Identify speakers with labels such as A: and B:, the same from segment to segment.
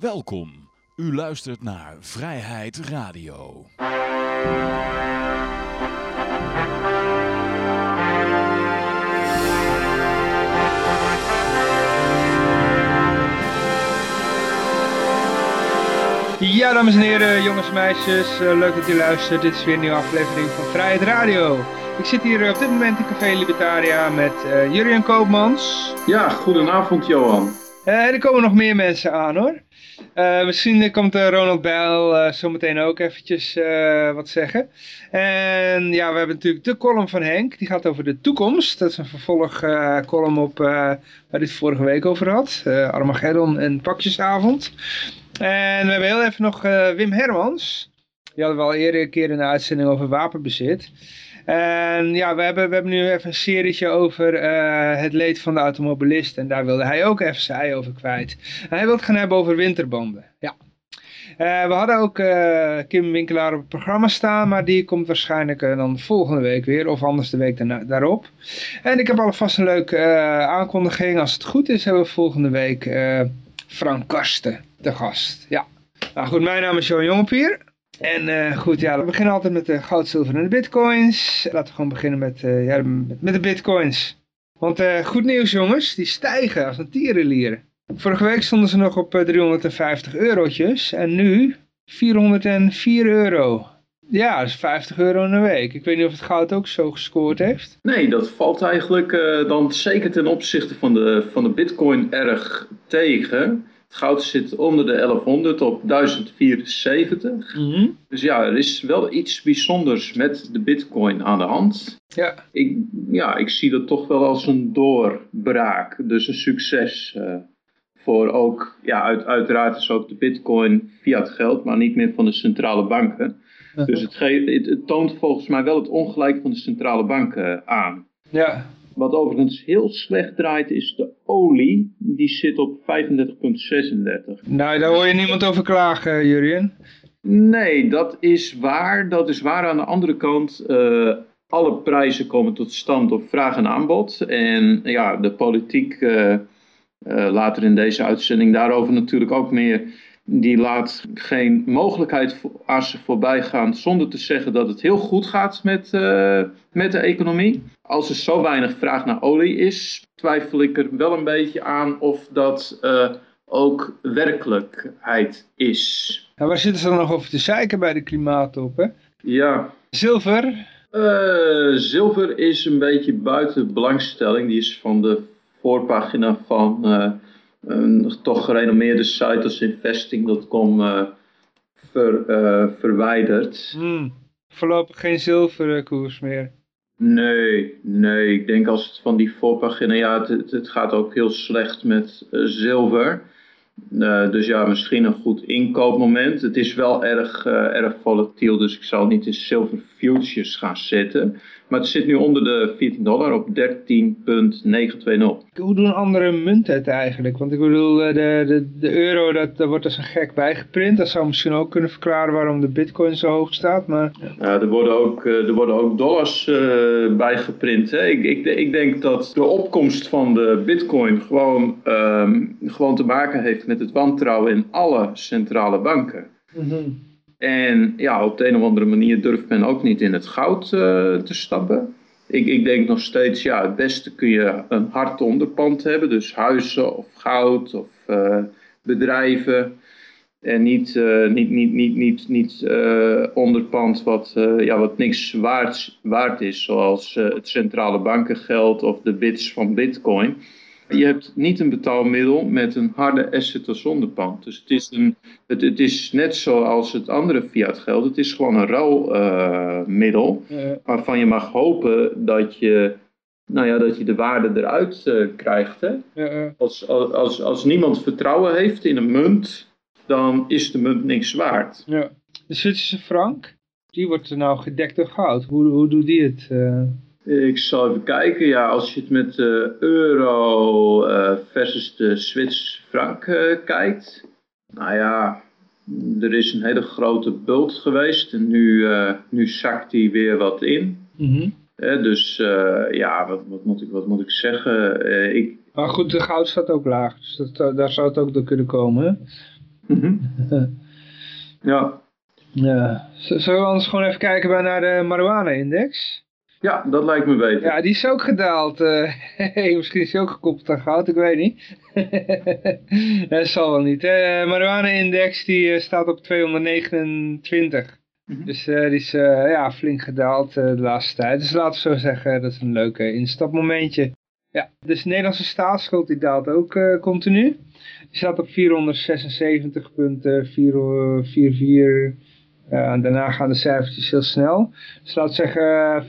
A: Welkom. U luistert naar Vrijheid Radio.
B: Ja, dames en heren, jongens en meisjes, eh, leuk dat u luistert. Dit is weer een nieuwe aflevering van Vrijheid Radio. Ik zit hier eh, op dit moment in Café Libertaria met uh, Jurien Koopmans.
C: Ja, goedenavond Johan.
B: Uh, er komen nog meer mensen aan hoor. Misschien komt Ronald Bijl zometeen ook eventjes wat zeggen. En ja, we hebben natuurlijk de column van Henk. Die gaat over de toekomst. Dat is een vervolg column op waar dit vorige week over had. Armageddon en Pakjesavond. En we hebben heel even nog Wim Hermans. Die hadden we al eerder een keer een uitzending over wapenbezit. En ja, we hebben, we hebben nu even een serietje over uh, het leed van de automobilist. En daar wilde hij ook even zijn over kwijt. Hij wil het gaan hebben over winterbanden. Ja. Uh, we hadden ook uh, Kim Winkelaar op het programma staan, maar die komt waarschijnlijk dan volgende week weer, of anders de week daarna, daarop. En ik heb alvast een leuke aankondiging. Als het goed is, hebben we volgende week Frank Karsten de gast. Ja. Nou goed, mijn naam is Johan Jongepier. En uh, goed, ja, we beginnen altijd met de goud, zilver en de bitcoins. Laten we gewoon beginnen met, uh, ja, met, de bitcoins. Want goed nieuws jongens, die stijgen als een tierenlieren. Vorige week stonden ze nog op 350 eurotjes en nu 404 euro. Ja, dat is 50 euro in een week. Ik weet niet of het goud ook zo gescoord heeft.
C: Nee, dat valt eigenlijk dan zeker ten opzichte van de, van de bitcoin erg tegen. Goud zit onder de 1100 op 1074. Mhm. Dus ja, er is wel iets bijzonders met de bitcoin aan de hand. Ja. Ik, ja, ik zie dat toch wel als een doorbraak. Dus een succes. Uh, voor ook, ja, uit, uiteraard is ook de bitcoin fiat geld, maar niet meer van de centrale banken. Dus het, het, het, toont volgens mij wel het ongelijk van de centrale banken aan. Ja. Wat overigens heel slecht draait is de olie. Die zit op 35,36.
B: Nou, daar hoor je niemand over klagen, Jurien.
C: Nee, dat is waar. Dat is waar. Aan de andere kant, uh, alle prijzen komen tot stand op vraag en aanbod. En ja, de politiek, uh, uh, later in deze uitzending daarover natuurlijk ook meer die laat geen mogelijkheid aan zich voorbij gaan zonder te zeggen dat het heel goed gaat met, uh, met de economie. Als er zo weinig vraag naar olie is, twijfel ik er wel een beetje aan of dat uh, ook werkelijkheid is.
B: Nou, waar zitten ze dan nog over te zeiken bij de klimaatop, hè?
C: Ja.
B: Zilver?
C: Uh, zilver is een beetje buiten belangstelling. Die is van de voorpagina van een toch gerenommeerde site als investing.com uh, ver, uh, verwijderd.
B: Hmm, voorlopig geen zilverkoers meer.
C: Nee, nee. Ik denk als het van die voorpagina, ja, het, het gaat ook heel slecht met uh, zilver. Uh, dus ja, misschien een goed inkoopmoment. Het is wel erg, uh, erg volatiel, dus ik zal niet in silver futures gaan zetten. Maar het zit nu onder de 14 dollar op 13,920.
B: Hoe doen andere munten het eigenlijk? Want ik bedoel, eh, de, de, de euro, dat, dat wordt als een gek bijgeprint. Dat zou misschien ook kunnen verklaren waarom de bitcoin zo hoog staat. Maar...
C: Ja, er, worden ook, er worden ook dollars uh, bijgeprint. Hè? Ik, ik, ik denk dat de opkomst van de bitcoin gewoon, um, gewoon te maken heeft met het wantrouwen in alle centrale banken. Mm en ja, op de een of andere manier durft men ook niet in het goud uh, te stappen. Ik, ik denk nog steeds, ja, het beste kun je een hard onderpand hebben. Dus huizen of goud of uh, bedrijven. En niet, uh, niet, niet, niet, niet, niet onderpand wat, ja, wat niks waard, waard is. Zoals het centrale bankengeld of de bits van bitcoin. Je hebt niet een betaalmiddel met een harde asset als onderpand. Dus het is, een, het, het is net zoals het andere fiat geld. Het is gewoon een rouwmiddel. Uh, waarvan je mag hopen dat je, nou ja, dat je de waarde eruit uh, krijgt. Hè? als, als, als niemand vertrouwen heeft in een munt, dan is de munt niks waard.
B: Ja. De Zwitserse frank, die wordt er nou gedekt door goud. Hoe, hoe doet die het? Uh...
C: Ik zal even kijken. Ja, als je het met de euro uh, versus de Zwitserse frank kijkt. Nou ja, er is een hele grote bult geweest. En nu, nu zakt die weer wat in. Mm -hmm. dus ja, wat, wat, moet ik, wat moet ik zeggen? ik...
B: Maar goed, de goud staat ook laag. Dus dat, daar zou het ook door kunnen komen.
C: Mhm. Ja.
B: Ja. Zullen we anders gewoon even kijken naar de marijuana-index?
C: Ja, dat lijkt me beter.
B: Ja, die is ook gedaald. eh. misschien is hij ook gekoppeld aan goud, ik weet niet. dat zal wel niet. De marijuana-index die eh, staat op 229.
C: Mhm.
B: Dus eh, die is ja, flink gedaald de laatste tijd. Dus laten we zo zeggen, dat is een leuk instapmomentje. Ja, dus de Nederlandse staatsschuld die daalt ook continu. Die staat op 476,44. Ja, en daarna gaan de cijfertjes heel snel. Dus we zeggen eh,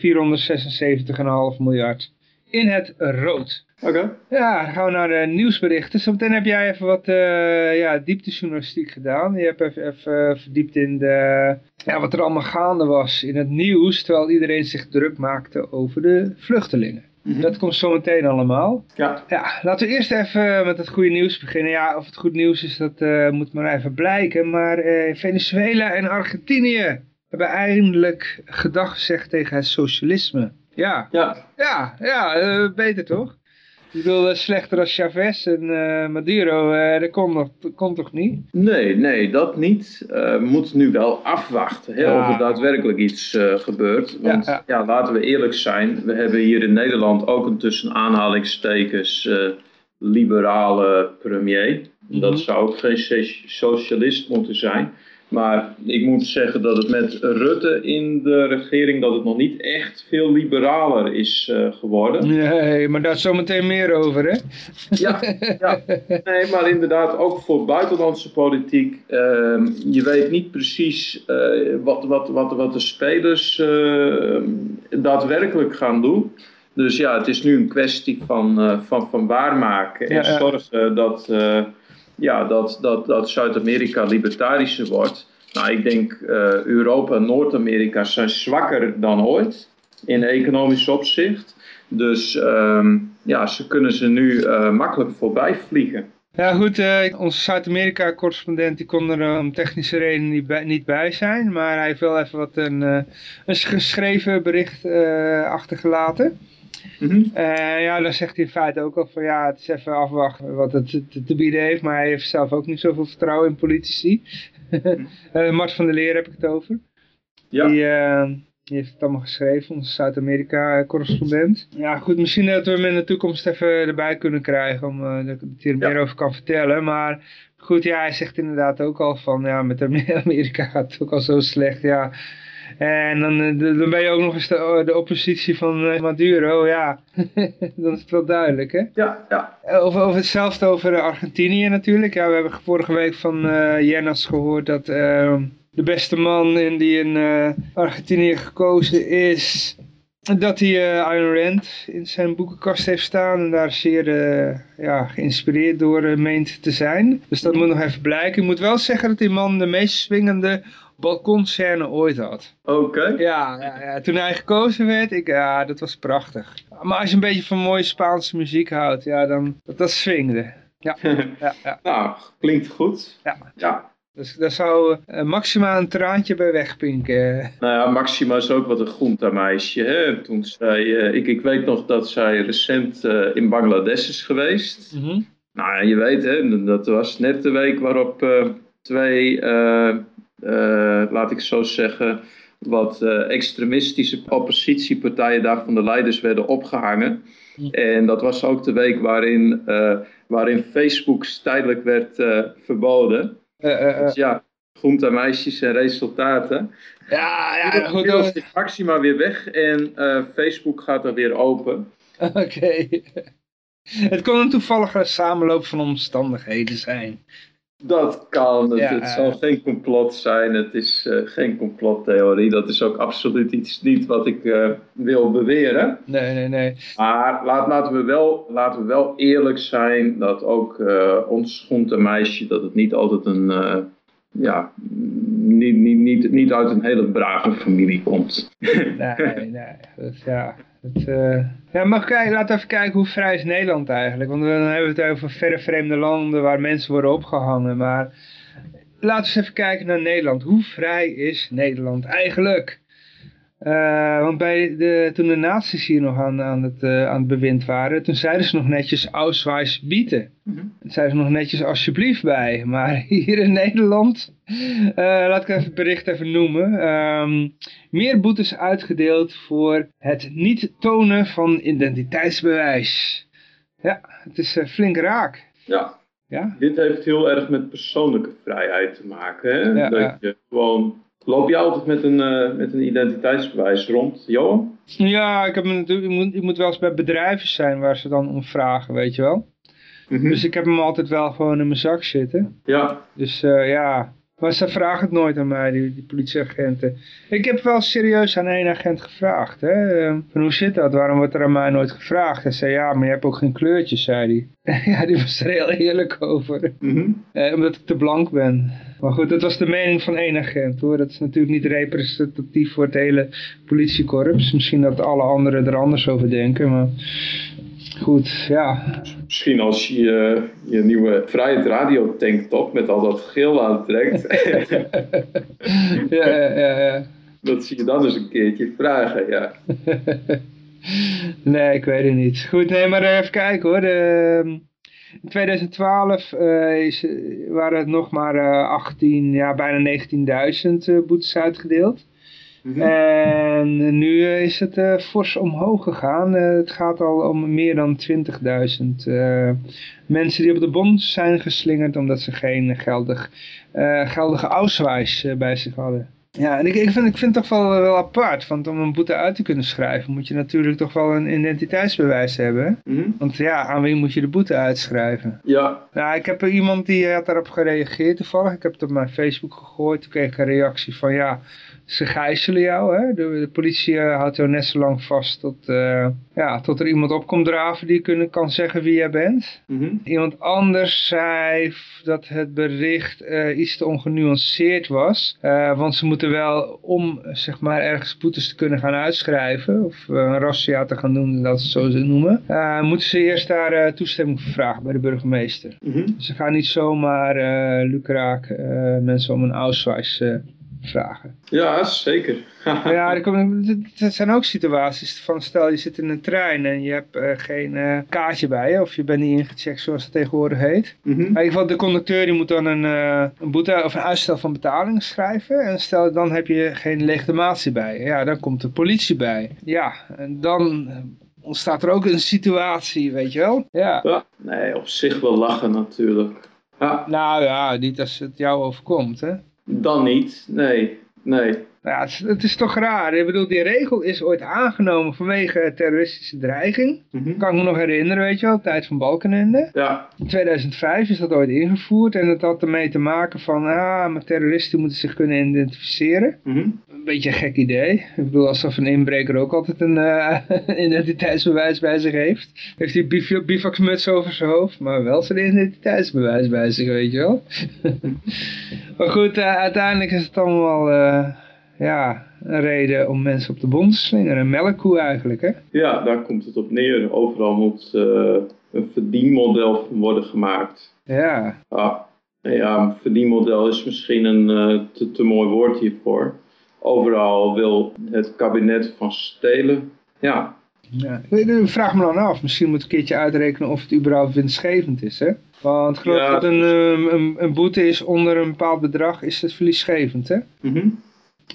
B: 476,5 miljard in het rood.
C: Oké.
B: Ja, dan gaan we naar de nieuwsberichten. Zometeen heb jij even wat eh, ja, dieptejournalistiek gedaan. Je hebt even, even eh, verdiept in de, ja, wat er allemaal gaande was in het nieuws, terwijl iedereen zich druk maakte over de vluchtelingen.
C: Mhm.
B: Dat komt zometeen allemaal.
C: Ja.
B: Ja, laten we eerst even met het goede nieuws beginnen. Ja, of het goed nieuws is, dat eh, moet maar even blijken. Maar eh, Venezuela en Argentinië hebben eindelijk gedag gezegd tegen het socialisme. Ja,
C: Ja.
B: ja, ja, eh, beter toch? Ik bedoel, eh, slechter als Chavez en eh, Maduro, eh, dat nog, dat komt toch niet?
C: Nee, nee, dat niet. We moeten nu wel afwachten hè,
B: Ja.
C: of er daadwerkelijk iets gebeurt. Want
B: Ja,
C: ja,
B: ja.
C: laten we eerlijk zijn. We hebben hier in Nederland ook een tussen aanhalingstekens liberale premier. Dat
B: Mhm.
C: zou ook geen so- socialist moeten zijn. Maar ik moet zeggen dat het met Rutte in de regering dat het nog niet echt veel liberaler is eh, geworden.
B: Nee, maar daar zometeen meer over, hè?
C: Ja, ja. Nee, maar inderdaad ook voor buitenlandse politiek. ehm, je weet niet precies eh, wat, wat, wat, wat de spelers eh, daadwerkelijk gaan doen. Dus ja, het is nu een kwestie van, eh, van, van waarmaken en
B: Ja, ja.
C: zorgen dat, ja, dat, dat, dat Zuid-Amerika libertarischer wordt. Nou, ik denk eh, Europa en Noord-Amerika zijn zwakker dan ooit in economisch opzicht. Dus ehm, ja, ze kunnen ze nu eh, makkelijk voorbij vliegen.
B: Ja goed, eh, onze Zuid-Amerika-correspondent kon er om technische redenen niet bij, niet bij zijn. Maar hij heeft wel even wat een, een geschreven bericht eh,
C: Mhm.
B: Eh, ja, dan zegt hij in feite ook al van ja, het is even afwachten wat het te, te bieden heeft. Maar hij heeft zelf ook niet zoveel vertrouwen in politici. Eh, Mart van der Leer heb ik het over.
C: Ja.
B: Die, eh, die heeft het allemaal geschreven, onze Zuid-Amerika-correspondent. Ja, goed, misschien dat we hem in de toekomst even erbij kunnen krijgen, om, eh, dat hij er
C: Ja.
B: meer over kan vertellen. Maar goed, ja, hij zegt inderdaad ook al van, ja, met Amerika gaat het ook al zo slecht, ja. En dan, eh, de- dan ben je ook nog eens de, de oppositie van eh, Maduro, ja. dan is het wel duidelijk, hè.
C: Ja, ja.
B: Over, over hetzelfde over eh, Argentinië natuurlijk. Ja, we hebben vorige week van eh Jennas gehoord dat eh, de beste man in die in eh, Argentinië gekozen is, dat hij eh Ayn Rand in zijn boekenkast heeft staan en daar zeer eh, ja, geïnspireerd door eh, meent te zijn. Dus dat moet nog even blijken. Ik moet wel zeggen dat die man de meest swingende balkonscène ooit had.
C: Oké.
B: Ja, ja, ja, toen hij gekozen werd, ik, ja, dat was prachtig. Maar als je een beetje van mooie Spaanse muziek houdt, ja, dan, dat, dat swingde. Ja, ja, ja.
C: nou, klinkt goed.
B: Ja.
C: ja.
B: Dus daar zou eh, Maxima een traantje bij wegpinken.
C: Nou ja, Maxima is ook wat een groentemeisje. Hè? Toen zij, eh, ik, ik weet nog dat zij recent eh, in Bangladesh is geweest.
B: Mhm.
C: Nou ja, je weet, hè, dat was net de week waarop twee, laat ik zo zeggen, wat eh, extremistische oppositiepartijen daar van de leiders werden opgehangen. En dat was ook de week waarin, eh, waarin Facebook tijdelijk werd eh, verboden.
B: Eh, eh, eh,
C: Dus ja, groente meisjes en resultaten.
B: ja, ja, goed.
C: Is Maxima weer weg en eh, Facebook gaat er weer open.
B: Oké. Het kon een toevallige samenloop van omstandigheden zijn.
C: Dat kan, het,
B: Ja,
C: het
B: eh.
C: zal geen complot zijn, het is eh, geen complottheorie. Dat is ook absoluut iets niet wat ik eh, wil beweren.
B: Nee, nee, nee.
C: Maar laat, laten, we wel, laten we wel eerlijk zijn dat ook eh, ons groentemeisje, dat het niet altijd een, ja, niet, niet, niet, niet uit een hele brave familie komt.
B: Nee, nee. Dus ja, het, eh, ja, maar kijk, laten even kijken hoe vrij is Nederland eigenlijk. Want dan hebben we het over verre vreemde landen waar mensen worden opgehangen. Maar laten we eens even kijken naar Nederland. Hoe vrij is Nederland eigenlijk? Uh, want bij de, toen de nazi's hier nog aan, aan, het, uh, aan het bewind waren, toen zeiden ze nog netjes Ausweis bieden. Mm -hmm. zeiden ze nog netjes alsjeblieft bij. Maar hier in Nederland, uh, laat ik even het bericht even noemen. Um, meer boetes uitgedeeld voor het niet tonen van identiteitsbewijs. Ja, het is flink raak.
C: Ja. ja, dit heeft heel erg met persoonlijke vrijheid te maken. Hè?
B: Ja,
C: dat
B: ja.
C: je gewoon Loop je altijd met een, uh, met een identiteitsbewijs rond, Johan?
B: Ja, ik, heb natuurlijk, ik, moet, ik moet wel eens bij bedrijven zijn waar ze dan om vragen, weet je wel.
C: Mm -hmm.
B: Dus ik heb hem altijd wel gewoon in mijn zak zitten.
C: Ja.
B: Dus uh, ja, maar ze vragen het nooit aan mij, die, die politieagenten. Ik heb wel serieus aan één agent gevraagd. Hè? Van hoe zit dat? Waarom wordt er aan mij nooit gevraagd? Hij zei, ja, maar je hebt ook geen kleurtjes, zei hij. ja, die was er heel eerlijk over.
C: Mm -hmm.
B: eh, omdat ik te blank ben. Maar goed, dat was de mening van één agent hoor. Dat is natuurlijk niet representatief voor het hele politiekorps. Misschien dat alle anderen er anders over denken, maar goed, ja.
C: Misschien als je je, je nieuwe Vrijheid Radio tanktop met al dat geel aantrekt.
B: ja, ja, ja, ja.
C: Dat zie je dan eens een keertje vragen, ja.
B: nee, ik weet het niet. Goed, nee, maar even kijken hoor. De, in 2012 uh, is, waren het nog maar uh, 18, ja, bijna 19.000 uh, boetes uitgedeeld.
C: Mhm.
B: Mm -hmm. En nu is het uh, fors omhoog gegaan. Uh, het gaat al om meer dan 20.000 uh, mensen die op de bond zijn geslingerd omdat ze geen geldig, geldige auswijs bij zich hadden. Ja, en ik, ik, vind, ik vind het toch wel, wel apart, want om een boete uit te kunnen schrijven moet je natuurlijk toch wel een identiteitsbewijs hebben.
C: Mm -hmm.
B: Want ja, aan wie moet je de boete uitschrijven?
C: Ja.
B: Nou, ik heb er iemand die had daarop gereageerd toevallig. Ik heb het op mijn Facebook gegooid. Toen kreeg ik een reactie van ja, ze gijzelen jou. Hè? De, de politie uh, houdt jou net zo lang vast tot, uh, ja, tot er iemand op komt draven die kunnen, kan zeggen wie jij bent.
C: Mm -hmm.
B: Iemand anders zei dat het bericht uh, iets te ongenuanceerd was. want ze moeten wel om zeg maar ergens boetes te kunnen gaan uitschrijven. Of een razzia te gaan doen, dat ze het zo noemen. moeten ze eerst daar toestemming voor vragen bij de burgemeester.
C: Mm -hmm.
B: Ze gaan niet zomaar lukraak mensen om een auswijs vragen.
C: Ja, zeker.
B: ja, er, komen, er zijn ook situaties van stel je zit in een trein en je hebt uh, geen uh, kaartje bij je of je bent niet ingecheckt zoals het tegenwoordig heet.
C: Mm -hmm.
B: In ieder geval de conducteur die moet dan een, uh, een boete of een uitstel van betaling schrijven en stel dan heb je geen legitimatie bij je. Ja, dan komt de politie bij. Ja, en dan ontstaat er ook een situatie, weet je wel. Ja.
C: ja nee, op zich wel lachen natuurlijk. Ja.
B: Nou ja, niet als het jou overkomt, hè.
C: Dan niet, nee, nee.
B: Ja, het is, het is, toch raar. Ik bedoel, die regel is ooit aangenomen vanwege terroristische dreiging.
C: Mm -hmm.
B: Kan ik me nog herinneren, weet je wel, tijd van Balkenende.
C: Ja.
B: In 2005 is dat ooit ingevoerd en het had ermee te maken van, ah, maar terroristen moeten zich kunnen identificeren.
C: Mm -hmm.
B: Een beetje een gek idee. Ik bedoel, alsof een inbreker ook altijd een uh, identiteitsbewijs bij zich heeft. Heeft hij bivaksmuts over zijn hoofd, maar wel zijn identiteitsbewijs bij zich, weet je wel. maar goed, uh, uiteindelijk is het allemaal... Uh, ja, een reden om mensen op de bond te slingeren. Een melkkoe eigenlijk, hè?
C: Ja, daar komt het op neer. Overal moet uh, een verdienmodel van worden gemaakt.
B: Ja.
C: Ah, ja, een verdienmodel is misschien een uh, te, te mooi woord hiervoor. Overal wil het kabinet van stelen. Ja.
B: ja. Ik vraag me dan af, misschien moet ik een keertje uitrekenen of het überhaupt winstgevend is, hè? Want geloof ja, dat een, een, een boete is onder een bepaald bedrag, is het verliesgevend, hè?
C: Mm -hmm.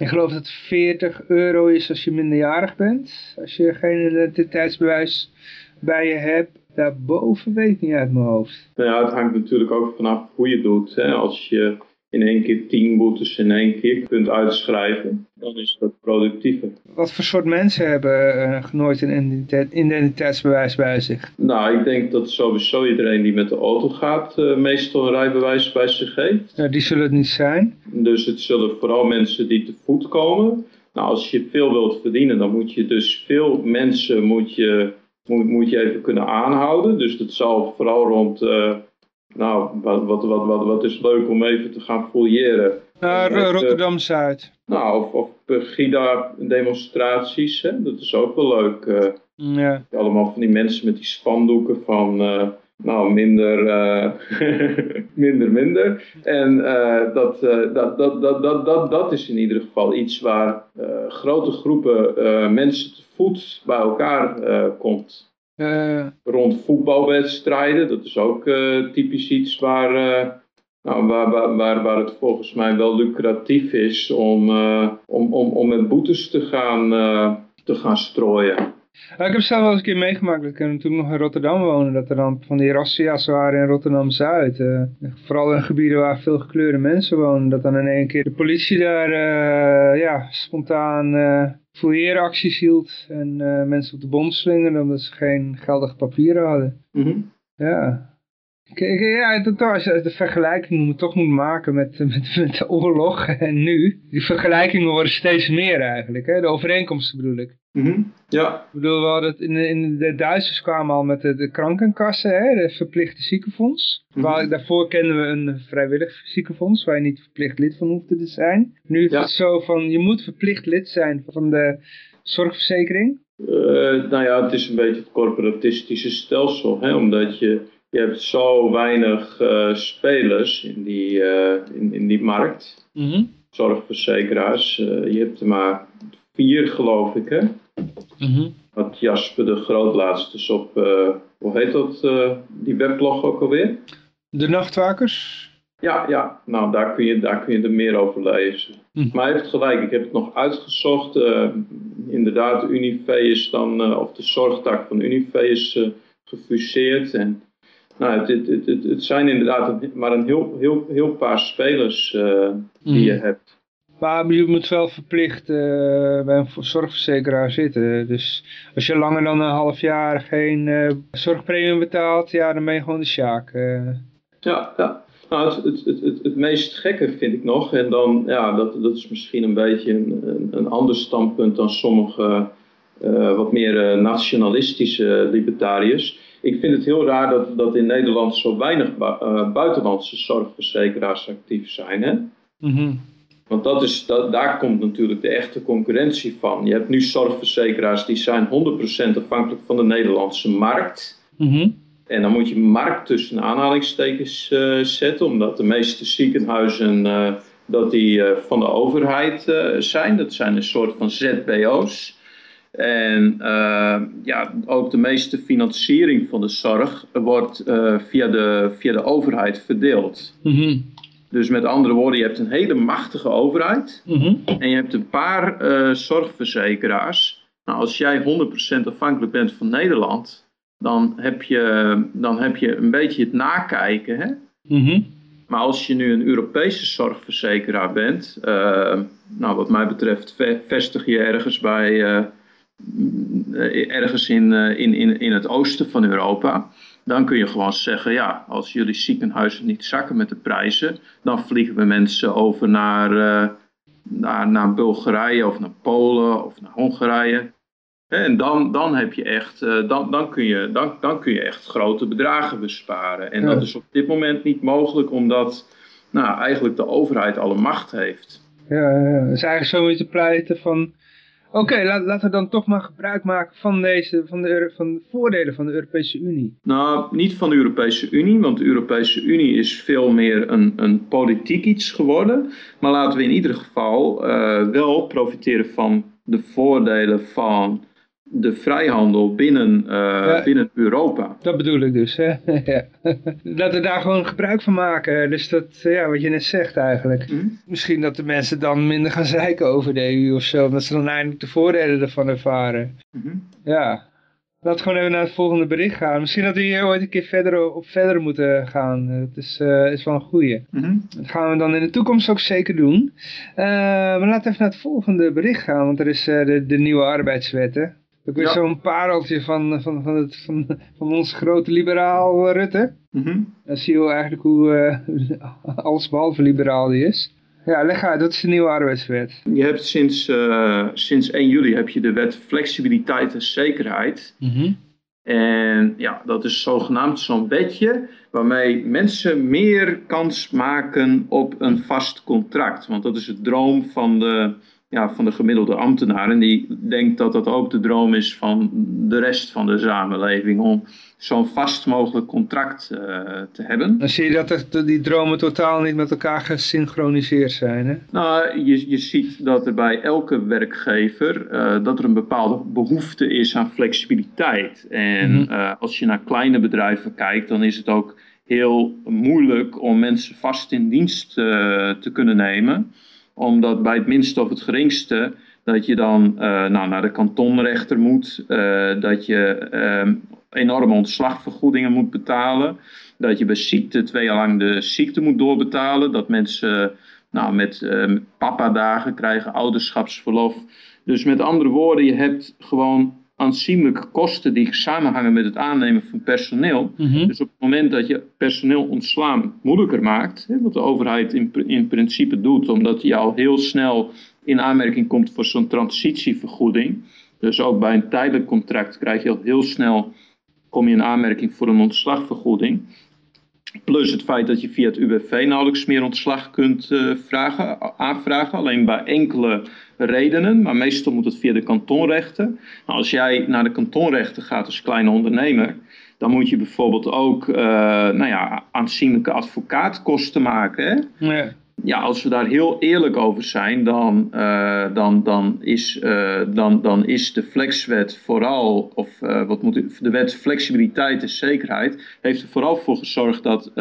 B: Ik geloof dat het 40 euro is als je minderjarig bent. Als je geen identiteitsbewijs bij je hebt. Daarboven weet ik niet uit mijn hoofd.
C: Nou ja, het hangt natuurlijk ook vanaf hoe je doet. Hè? Als je in één keer 10 boetes in één keer kunt uitschrijven, dan is dat productiever.
B: Wat voor soort mensen hebben uh, nooit een identiteitsbewijs bij zich?
C: Nou, ik denk dat sowieso iedereen die met de auto gaat uh, meestal een rijbewijs bij zich heeft.
B: Ja, die zullen het niet zijn.
C: Dus het zullen vooral mensen die te voet komen. Nou, als je veel wilt verdienen, dan moet je dus veel mensen moet je, moet, moet je even kunnen aanhouden. Dus dat zal vooral rond... Uh, nou, wat, wat, wat, wat, wat is leuk om even te gaan fouilleren.
B: Uh, Rotterdam-Zuid.
C: Nou, of, of Pegida-demonstraties, dat is ook wel leuk. Uh,
B: ja.
C: Allemaal van die mensen met die spandoeken van... Uh, nou, minder, minder, minder. En dat, dat, dat, dat, dat, dat, dat is in ieder geval iets waar grote groepen mensen te voet bij elkaar komt. Rond voetbalwedstrijden, dat is ook typisch iets waar, nou, waar, waar, waar, waar het volgens mij wel lucratief is om, om, om, om met boetes te gaan, te gaan strooien.
B: Ja, ik heb zelf wel eens een keer meegemaakt, dat ik toen nog in Rotterdam woonde, dat er dan van die razzia's waren in Rotterdam-Zuid. Uh, vooral in gebieden waar veel gekleurde mensen wonen, dat dan in één keer de politie daar uh, ja, spontaan uh, fouilleeracties hield en mensen op de bom slingerde omdat ze geen geldige papieren hadden.
C: Mm -hmm.
B: Ja. Kijk, ja, als je de vergelijking toch moet maken met, met, met de oorlog en nu, die vergelijkingen worden steeds meer eigenlijk, hè? de overeenkomsten bedoel ik.
C: Mm Ja.
B: Ik bedoel, we hadden het in, in de Duitsers kwamen al met de, de krankenkassen, hè, de verplichte ziekenfonds. Mm -hmm. Daarvoor kenden we een vrijwillig ziekenfonds, waar je niet verplicht lid van hoefde te zijn. Nu is het zo van, je moet verplicht lid zijn van de zorgverzekering.
C: Uh, nou ja, het is een beetje het corporatistische stelsel, hè, omdat je, je hebt zo weinig uh, spelers in die, uh, in, in die markt.
B: Mm -hmm.
C: Zorgverzekeraars, je hebt er maar vier, geloof ik, hè?
B: Mm
C: Wat Jasper de Groot laatst dus op, uh, hoe heet dat, uh, die weblog ook alweer?
B: De Nachtwakers?
C: Ja, ja. Nou, daar kun je, daar kun je er meer over lezen.
B: Mm.
C: Maar hij heeft gelijk, ik heb het nog uitgezocht. Uh, inderdaad, Unive is dan, of de zorgtak van Unive is gefuseerd. En nou, het, het, het, het, zijn inderdaad maar een heel, heel, heel paar spelers die
B: mm.
C: je hebt.
B: Maar je moet wel verplicht uh, bij een zorgverzekeraar zitten. Dus als je langer dan een half jaar geen uh, zorgpremie betaalt, ja, dan ben je gewoon de sjaak. Uh.
C: Ja, ja. Nou, het, het, het, het, het meest gekke vind ik nog, en dan, ja, dat, dat is misschien een beetje een, een, een ander standpunt dan sommige wat meer nationalistische libertariërs. Ik vind het heel raar dat, dat in Nederland zo weinig bu buitenlandse zorgverzekeraars actief zijn. Hè?
B: Mm -hmm.
C: Want dat is, dat, daar komt natuurlijk de echte concurrentie van. Je hebt nu zorgverzekeraars die zijn 100% afhankelijk van de Nederlandse markt.
B: Mm -hmm.
C: En dan moet je markt tussen aanhalingstekens uh, zetten, omdat de meeste ziekenhuizen uh, dat die, uh, van de overheid zijn. Dat zijn een soort van ZBO's. En ja, ook de meeste financiering van de zorg wordt via, de, via de overheid verdeeld.
B: Mm -hmm.
C: Dus met andere woorden, je hebt een hele machtige overheid
B: mm -hmm.
C: en je hebt een paar uh, zorgverzekeraars. Nou, als jij 100% afhankelijk bent van Nederland, dan heb je, dan heb je een beetje het nakijken. Hè?
B: Mm -hmm.
C: Maar als je nu een Europese zorgverzekeraar bent, uh, nou, wat mij betreft, vestig je ergens bij. Uh, ergens in, in, in, in het oosten van Europa dan kun je gewoon zeggen, ja, als jullie ziekenhuizen niet zakken met de prijzen, dan vliegen we mensen over naar, uh, naar, naar Bulgarije of naar Polen of naar Hongarije. En dan, dan, heb je echt, uh, dan, dan, kun je, dan, dan kun je echt grote bedragen besparen. En
B: Ja.
C: dat is op dit moment niet mogelijk, omdat nou, eigenlijk de overheid alle macht heeft.
B: Ja, is eigenlijk zo te pleiten van... Oké, laten we dan toch maar gebruik maken van, deze, van, de, van de voordelen van de Europese Unie.
C: Nou, niet van de Europese Unie, want de Europese Unie is veel meer een, een politiek iets geworden. Maar laten we in ieder geval eh, wel profiteren van de voordelen van de vrijhandel binnen, eh,
B: Ja.
C: binnen Europa.
B: Dat bedoel ik dus. Hè? ja. Dat we daar gewoon gebruik van maken. Dus dat, ja, wat je net zegt eigenlijk.
C: Hm?
B: Misschien dat de mensen dan minder gaan zeiken over de EU of zo. Omdat ze dan eindelijk de voordelen ervan ervaren.
C: Mhm.
B: Ja. Laten we gewoon even naar het volgende bericht gaan. Misschien dat we hier ooit een keer verder op verder moeten gaan. Dat is, eh, is wel een goeie.
C: Mhm.
B: Dat gaan we dan in de toekomst ook zeker doen. Eh, maar laten we even naar het volgende bericht gaan. Want er is eh, de, de nieuwe arbeidswetten. Ook weer
C: Ja.
B: zo'n pareltje van, van, van, het, van, van onze grote liberaal eh, Rutte.
C: Mhm.
B: Dan zie je eigenlijk hoe eh, alles behalve liberaal die is. Ja, leg uit, dat is de nieuwe arbeidswet.
C: Je hebt sinds, eh, sinds 1 juli heb je de wet flexibiliteit en zekerheid. En ja, dat is zogenaamd zo'n wetje waarmee mensen meer kans maken op een vast contract. Want dat is het droom van de, ja, van de gemiddelde ambtenaar. En die denkt dat dat ook de droom is van de rest van de samenleving. Om zo'n vast mogelijk contract uh, te hebben.
B: Dan zie je dat die dromen totaal niet met elkaar gesynchroniseerd zijn. Hè?
C: Nou, je, je ziet dat er bij elke werkgever uh, dat er een bepaalde behoefte is aan flexibiliteit. En mm -hmm. als je naar kleine bedrijven kijkt, dan is het ook heel moeilijk om mensen vast in dienst te kunnen nemen omdat bij het minste of het geringste dat je dan uh, nou, naar de kantonrechter moet, uh, dat je uh, enorme ontslagvergoedingen moet betalen, dat je bij ziekte twee jaar lang de ziekte moet doorbetalen, dat mensen nou, met ehm, papa-dagen krijgen, ouderschapsverlof. Dus met andere woorden, je hebt gewoon aanzienlijke kosten die samenhangen met het aannemen van personeel.
B: Mhm.
C: Dus op het moment dat je personeel ontslaan moeilijker maakt, hè, wat de overheid in, in principe doet, omdat je al heel snel in aanmerking komt voor zo'n transitievergoeding. Dus ook bij een tijdelijk contract krijg je al heel snel, kom je in aanmerking voor een ontslagvergoeding. Plus het feit dat je via het UWV nauwelijks meer ontslag kunt uh, vragen, aanvragen. Alleen bij enkele redenen, maar meestal moet het via de kantonrechten. Nou, als jij naar de kantonrechten gaat als kleine ondernemer, dan moet je bijvoorbeeld ook uh, nou ja, aanzienlijke advocaatkosten maken. Hè?
B: Ja.
C: Ja, als we daar heel eerlijk over zijn, dan, uh, dan, dan, is, uh, dan, dan is de flexwet vooral, of wat moet ik, de wet flexibiliteit en zekerheid, heeft er vooral voor gezorgd dat,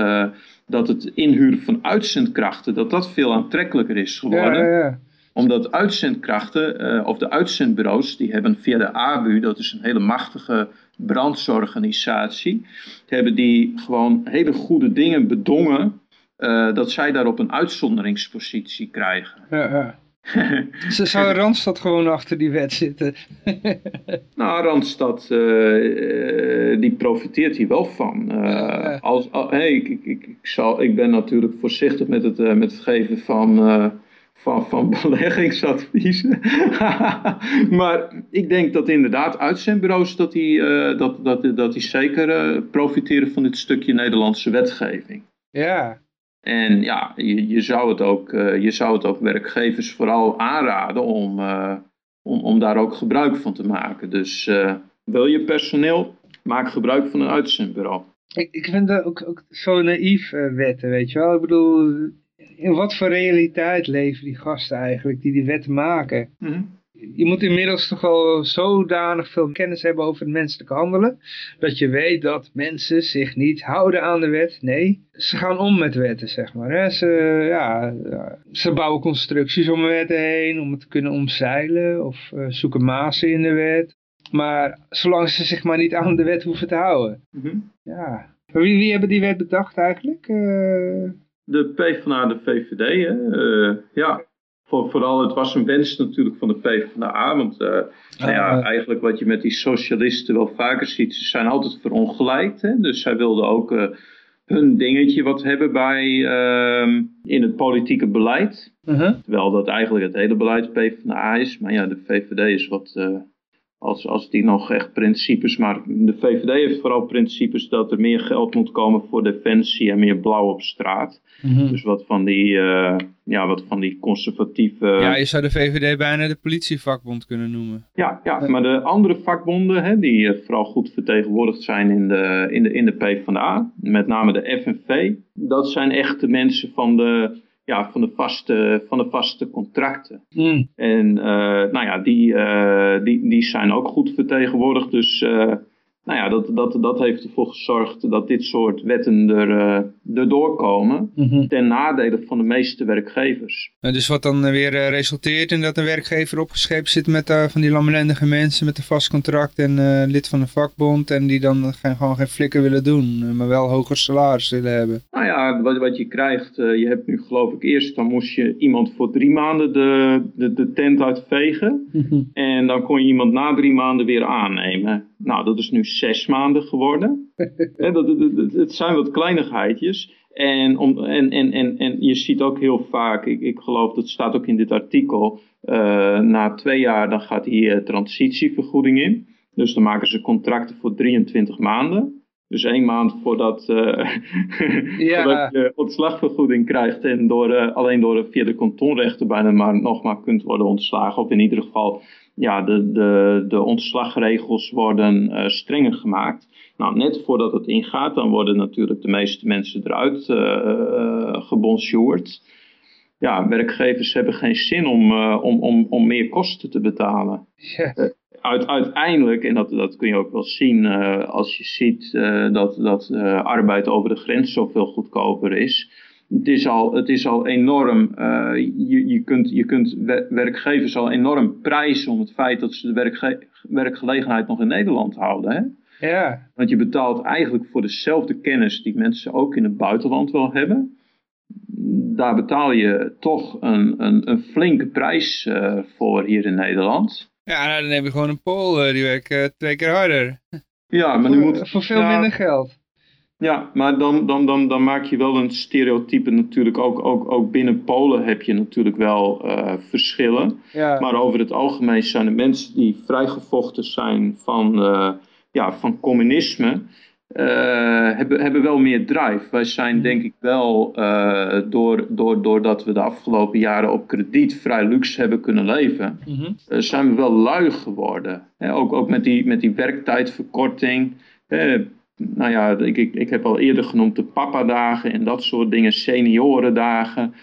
C: dat het inhuren van uitzendkrachten, dat dat veel aantrekkelijker is geworden.
B: Ja, ja, ja.
C: Omdat uitzendkrachten, of de uitzendbureaus, die hebben via de ABU, dat is een hele machtige brandsorganisatie, hebben die gewoon hele goede dingen bedongen uh, dat zij daar op een uitzonderingspositie krijgen.
B: Ja, ja. Ze zou Randstad gewoon achter die wet zitten.
C: nou, Randstad, uh, die profiteert hier wel van. Uh, ja. als, hey, ik, ik, ik, ik, zal, ik ben natuurlijk voorzichtig met het, met het geven van, van, van beleggingsadviezen. maar ik denk dat inderdaad uitzendbureaus dat die, dat, dat, dat die zeker profiteren van dit stukje Nederlandse wetgeving.
B: Ja,
C: en ja, je, je, zou het ook, uh, je zou het ook werkgevers vooral aanraden om, om, om daar ook gebruik van te maken. Dus wil je personeel, maak gebruik van een uitzendbureau.
B: Ik, ik vind dat ook, ook zo naïef wetten, weet je wel. Ik bedoel, in wat voor realiteit leven die gasten eigenlijk die die wetten maken?
C: Mm -hmm
B: je moet inmiddels toch wel zodanig veel kennis hebben over het menselijke handelen, dat je weet dat mensen zich niet houden aan de wet. Nee, ze gaan om met wetten, zeg maar. Hè. Ze, ja, ze bouwen constructies om wetten heen, om het te kunnen omzeilen, of uh, zoeken mazen in de wet. Maar zolang ze zich maar niet aan de wet hoeven te houden.
C: Mm -hmm.
B: Ja. Wie, wie hebben die wet bedacht eigenlijk? Uh...
C: De PvdA, de VVD, hè? Uh, ja voor, vooral, het was een wens natuurlijk van de PvdA. Want uh, nou ja, eigenlijk wat je met die socialisten wel vaker ziet, ze zijn altijd verongelijkt. Hè? Dus zij wilden ook uh, hun dingetje wat hebben bij, uh, in het politieke beleid.
B: -huh.
C: Terwijl dat eigenlijk het hele beleid PvdA is. Maar ja, de VVD is wat eh, als, als die nog echt principes, maar de VVD heeft vooral principes dat er meer geld moet komen voor defensie en meer blauw op straat.
B: Mm -hmm.
C: Dus wat van die, uh, ja, wat van die conservatieve...
B: Ja, je zou de VVD bijna de politievakbond kunnen noemen.
C: Ja, ja maar de andere vakbonden, hè, die uh, vooral goed vertegenwoordigd zijn in de, in, de, in de PvdA, met name de FNV, dat zijn echt de mensen van de ja, van, de vaste, van de vaste contracten.
B: Mm.
C: En uh, nou ja, die, uh, die, die zijn ook goed vertegenwoordigd. Dus uh, nou ja, dat, dat, dat heeft ervoor gezorgd dat dit soort wetten er, erdoor komen.
B: Mm -hmm.
C: Ten nadele van de meeste werkgevers.
B: Dus wat dan weer resulteert in dat een werkgever opgescheept zit met van die lamlendige mensen met een vast contract en lid van een vakbond. En die dan geen, gewoon geen flikken willen doen, maar wel hoger salaris willen hebben.
C: Nou ja, wat, wat je krijgt, je hebt nu geloof ik eerst, dan moest je iemand voor drie maanden de, de, de tent uitvegen.
B: Mm -hmm.
C: En dan kon je iemand na drie maanden weer aannemen. Nou, dat is nu zes maanden geworden. He, dat, dat, dat, het zijn wat kleinigheidjes. En, om, en, en, en, en je ziet ook heel vaak, ik, ik geloof dat staat ook in dit artikel, uh, na twee jaar dan gaat die uh, transitievergoeding in. Dus dan maken ze contracten voor 23 maanden. Dus één maand voordat, uh, ja. voordat je ontslagvergoeding krijgt en door, alleen door via de kantonrechten bijna maar nog maar kunt worden ontslagen. Of in ieder geval ja, de, de, de ontslagregels worden uh, strenger gemaakt. Nou, net voordat het ingaat, dan worden natuurlijk de meeste mensen eruit gebonjourd. Ja, werkgevers hebben geen zin om, om, om, om meer kosten te betalen. Uit, uiteindelijk, en dat, dat kun je ook wel zien uh, als je ziet uh, dat, dat uh, arbeid over de grens zoveel goedkoper is. Het is al, het is al enorm, je, je, kunt, je kunt werkgevers al enorm prijzen om het feit dat ze de werkge werkgelegenheid nog in Nederland houden. Hè?
B: Ja.
C: Want je betaalt eigenlijk voor dezelfde kennis die mensen ook in het buitenland wel hebben. Daar betaal je toch een, een, een flinke prijs voor hier in Nederland.
B: Ja, nou, dan heb je gewoon een Pool, eh, die werkt uh, twee keer harder.
C: Ja, maar nu moet...
B: Voor veel minder geld.
C: Ja, maar dan, dan, dan, dan maak je wel een stereotype natuurlijk. Ook, ook, ook binnen Polen heb je natuurlijk wel uh, verschillen.
B: Ja.
C: Maar over het algemeen zijn de mensen die vrijgevochten zijn van, uh, ja, van communisme... Uh, hebben, hebben wel meer drive. Wij zijn mhm. denk ik wel, uh, door, door, doordat we de afgelopen jaren op krediet vrij luxe hebben kunnen leven, mm -hmm. uh, zijn we wel lui geworden. ook, ook met die, met die werktijdverkorting. Nou ja, ik, ik, ik heb al eerder genoemd de papadagen en dat soort dingen, seniorendagen.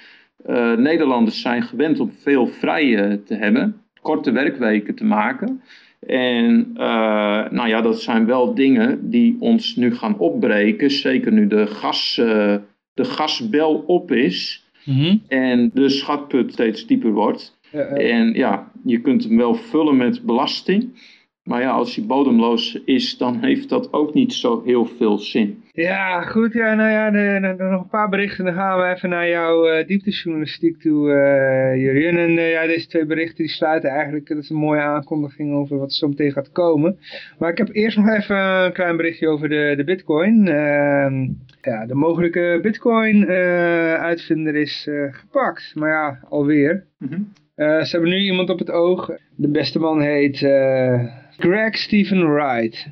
C: Nederlanders zijn gewend om veel vrij te hebben, korte werkweken te maken. En uh, nou ja, dat zijn wel dingen die ons nu gaan opbreken. Zeker nu de, gas, uh, de gasbel op is mm -hmm. en de schatput steeds dieper wordt. Ja, ja. En ja, je kunt hem wel vullen met belasting. Maar ja, als hij bodemloos is, dan heeft dat ook niet zo heel veel zin.
B: Ja, goed. Ja, nou ja, de, de, nog een paar berichten. Dan gaan we even naar jouw uh, dieptejournalistiek toe, uh, Jurien. En uh, ja, deze twee berichten die sluiten eigenlijk, dat is een mooie aankondiging over wat er zo meteen gaat komen. Maar ik heb eerst nog even een klein berichtje over de, de bitcoin. Ehm, ja, de mogelijke bitcoin uitvinder is gepakt. Maar ja, alweer. Mm -hmm. ze hebben nu iemand op het oog. De beste man heet Greg Stephen Wright.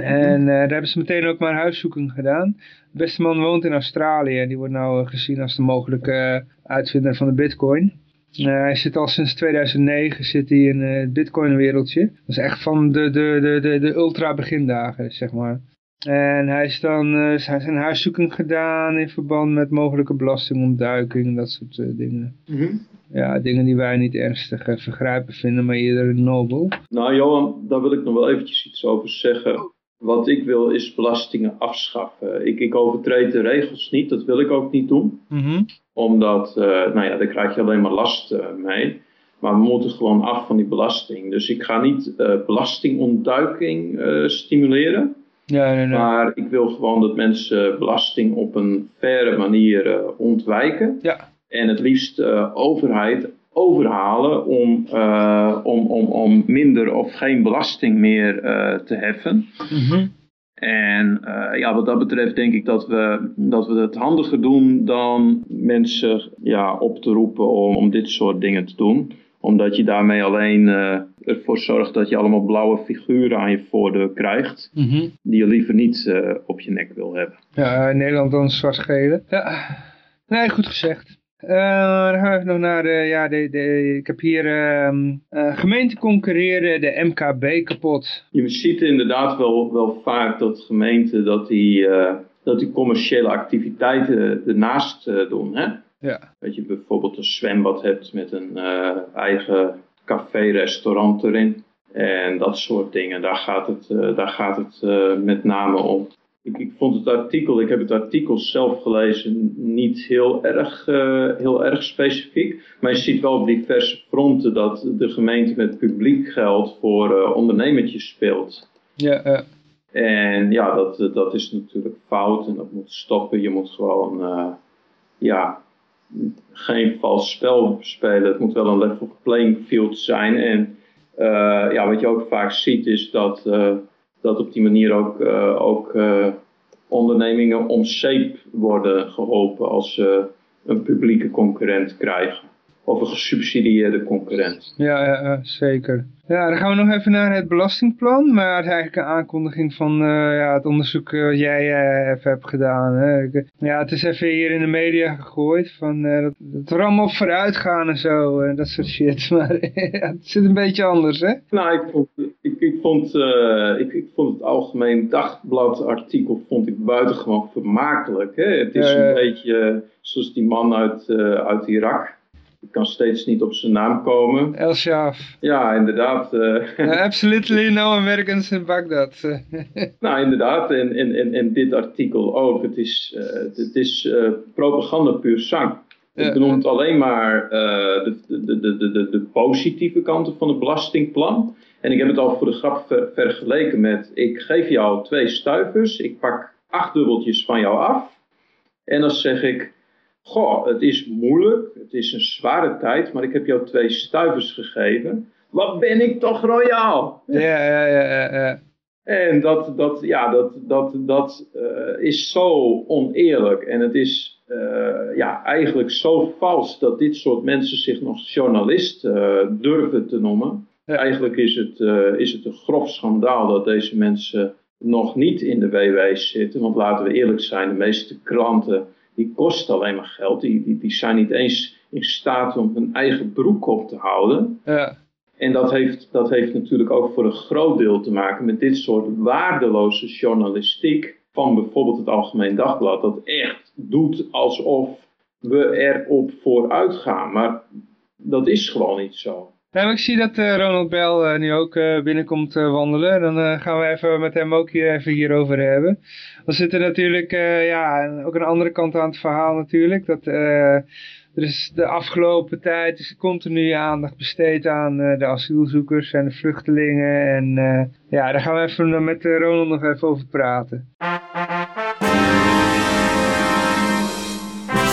B: En uh, daar hebben ze meteen ook maar huiszoeking gedaan. De beste man woont in Australië. Die wordt nou gezien als de mogelijke uh, uitvinder van de bitcoin. Uh, hij zit al sinds 2009 zit hij in het bitcoin wereldje. Dat is echt van de, de, de, de, de ultra begindagen, zeg maar. En hij is dan uh, zijn huiszoeking gedaan in verband met mogelijke belastingontduiking, dat soort dingen. Mm -hmm. Ja, dingen die wij niet ernstig vergrijpen vinden, maar eerder nobel.
C: Nou Johan, daar wil ik nog wel eventjes iets over zeggen. Wat ik wil is belastingen afschaffen. Ik, ik overtreed de regels niet, dat wil ik ook niet doen.
B: Mm -hmm.
C: Omdat, uh, nou ja, daar krijg je alleen maar last uh, mee. Maar we moeten gewoon af van die belasting. Dus ik ga niet uh, belastingontduiking stimuleren.
B: Ja, nee, nee.
C: Maar ik wil gewoon dat mensen belasting op een faire manier ontwijken.
B: Ja.
C: En het liefst overheid overhalen om, uh, om, om, om minder of geen belasting meer uh, te heffen.
B: Mm -hmm.
C: En uh, ja, wat dat betreft denk ik dat we, dat we het handiger doen dan mensen ja, op te roepen om, om dit soort dingen te doen. Omdat je daarmee alleen ervoor zorgt dat je allemaal blauwe figuren aan je voordeur krijgt.
B: Mm -hmm.
C: Die je liever niet op je nek wil hebben.
B: Ja, in Nederland dan zwart-gele. Ja, nee, goed gezegd. Uh, dan gaan we nog naar de, ja, de, de, ik heb hier uh, uh, gemeenten concurreren, de MKB kapot.
C: Je ziet inderdaad wel, wel vaak dat gemeenten dat die, dat die commerciële activiteiten ernaast doen. Hè?
B: Ja.
C: Dat je bijvoorbeeld een zwembad hebt met een eigen café-restaurant erin. En dat soort dingen, daar gaat het, daar gaat het met name om. Ik, ik, vond het artikel, ik heb het artikel zelf gelezen, niet heel erg, heel erg specifiek. Maar je ziet wel op diverse fronten dat de gemeente met publiek geld voor ondernemertjes speelt.
B: Ja, uh.
C: En ja, dat, dat is natuurlijk fout en dat moet stoppen. Je moet gewoon, ja, geen vals spel spelen. Het moet wel een level playing field zijn. En ja, wat je ook vaak ziet is dat dat op die manier ook, uh, ook ondernemingen om zeep worden geholpen als ze een publieke concurrent krijgen. Of een gesubsidieerde concurrent.
B: Ja, ja, zeker. Ja, dan gaan we nog even naar het belastingplan. Maar het is eigenlijk een aankondiging van uh, ja, het onderzoek wat jij uh, even hebt gedaan. Hè. Ja, het is even hier in de media gegooid. Van, uh, dat, dat we allemaal vooruit gaan en zo. En dat soort shit. Maar ja, het zit een beetje anders, hè?
C: Nou, ik vond, ik, ik vond, ik, ik, vond het Algemeen Dagblad artikel vond ik buitengewoon vermakelijk. Hè? Het is een beetje zoals die man uit, uit Irak ik kan steeds niet op zijn naam komen.
B: El Shaf.
C: Ja, inderdaad. Uh,
B: absolutely no Americans in Baghdad.
C: nou, inderdaad. En, en, en, dit artikel ook. Het is, uh, het is uh, propaganda puur zang. Het benoemt alleen maar de, de, de, de, de positieve kanten van het belastingplan. En ik heb het al voor de grap ver, vergeleken met... ik geef jou twee stuivers, ik pak acht dubbeltjes van jou af... en dan zeg ik Goh, het is moeilijk, het is een zware tijd, maar ik heb jou twee stuivers gegeven. Wat ben ik toch royaal?
B: Ja, ja, ja, ja.
C: En dat, dat, ja, dat, dat, dat uh, is zo oneerlijk. En het is uh, ja, eigenlijk zo vals dat dit soort mensen zich nog journalist uh, durven te noemen. Ja. Eigenlijk is het, is het een grof schandaal dat deze mensen nog niet in de WW zitten. Want laten we eerlijk zijn, de meeste kranten die kosten alleen maar geld. Die, die, die zijn niet eens in staat om hun eigen broek op te houden.
B: Ja.
C: En dat heeft, dat heeft natuurlijk ook voor een groot deel te maken met dit soort waardeloze journalistiek van bijvoorbeeld het Algemeen Dagblad. Dat echt doet alsof we erop vooruit gaan. Maar dat is gewoon niet zo.
B: Ja, ik zie dat uh, Ronald Bell uh, nu ook uh, binnenkomt wandelen. Dan gaan we even met hem ook hier even hierover hebben. Dan zit er natuurlijk ja, ook een andere kant aan het verhaal natuurlijk. Dat er is de afgelopen tijd is continu aandacht besteed aan de asielzoekers en de vluchtelingen. En ja, daar gaan we even met Ronald nog even over praten.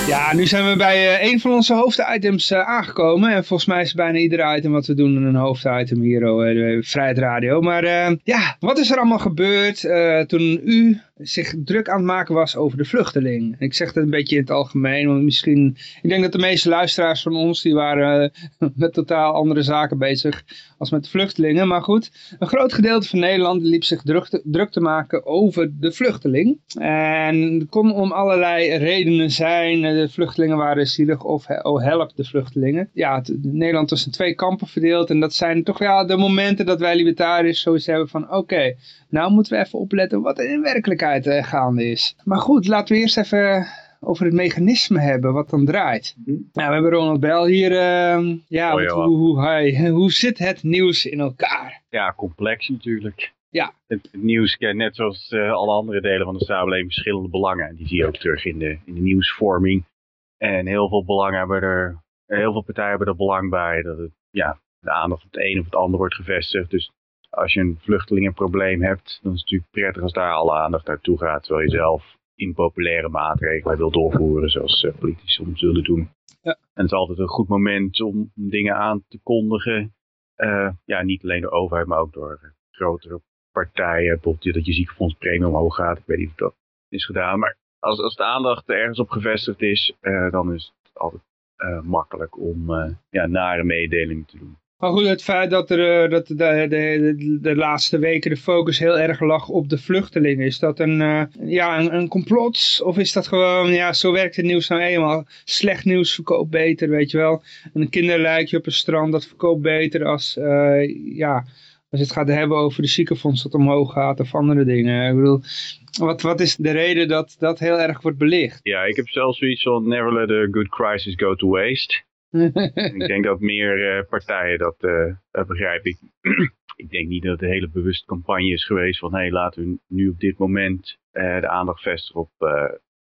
B: Ja, nu zijn we bij uh, een van onze hoofditems uh, aangekomen. En volgens mij is bijna ieder item wat we doen een hoofditem hier op uh, Vrijheid Radio. Maar ja, wat is er allemaal gebeurd toen u zich druk aan het maken was over de vluchteling. Ik zeg dat een beetje in het algemeen, want misschien... Ik denk dat de meeste luisteraars van ons, die waren met totaal andere zaken bezig als met de vluchtelingen. Maar goed, een groot gedeelte van Nederland liep zich druk te, druk te maken over de vluchteling. En het kon om allerlei redenen zijn. De vluchtelingen waren zielig of oh, help de vluchtelingen. Ja, Nederland was in twee kampen verdeeld. En dat zijn toch ja, de momenten dat wij libertariërs zoiets hebben van... Oké, nou moeten we even opletten wat er in werkelijkheid uh, gaande is. Maar goed, laten we eerst even over het mechanisme hebben wat dan draait. Mhm. Nou, we hebben Ronald Bell hier. Uh, ja, hoe, hoe, hoe zit het nieuws in elkaar?
D: Ja, complex natuurlijk.
B: Ja.
D: Het, nieuws kent net zoals uh, alle andere delen van de samenleving verschillende belangen. Die zie je ook terug in de, in de nieuwsvorming. En heel veel belangen hebben er, heel veel partijen hebben er belang bij dat het, ja, de aandacht op het een of het ander wordt gevestigd. Dus als je een vluchtelingenprobleem hebt, dan is het natuurlijk prettig als daar alle aandacht naartoe gaat. Terwijl je zelf impopulaire maatregelen wil doorvoeren, zoals uh, politici soms zullen doen.
B: Ja.
D: En het is altijd een goed moment om dingen aan te kondigen. Uh, ja, niet alleen door de overheid, maar ook door grotere partijen. Bijvoorbeeld dat je ziekenfondspremie omhoog gaat. Ik weet niet of dat is gedaan. Maar als, als de aandacht ergens op gevestigd is, uh, dan is het altijd makkelijk om ja, nare mededelingen te doen.
B: Maar goed, het feit dat, er, eh, dat de, de, de, laatste weken de focus heel erg lag op de vluchtelingen. Is dat een, uh, ja, een, complot? Of is dat gewoon, ja, zo werkt het nieuws nou eenmaal. Slecht nieuws verkoopt beter, weet je wel. Een kinderlijkje op een strand, dat verkoopt beter als, uh, ja, als het gaat hebben over de ziekenfonds dat omhoog gaat of andere dingen. Ik bedoel, wat, wat is de reden dat dat heel erg wordt belicht?
D: Ja, ik heb zelfs zoiets van never let a good crisis go to waste ik denk dat meer uh, partijen dat, uh, dat begrijp ik. ik denk niet dat het een hele bewuste campagne is geweest van hey, laten we nu op dit moment uh, de aandacht vestigen op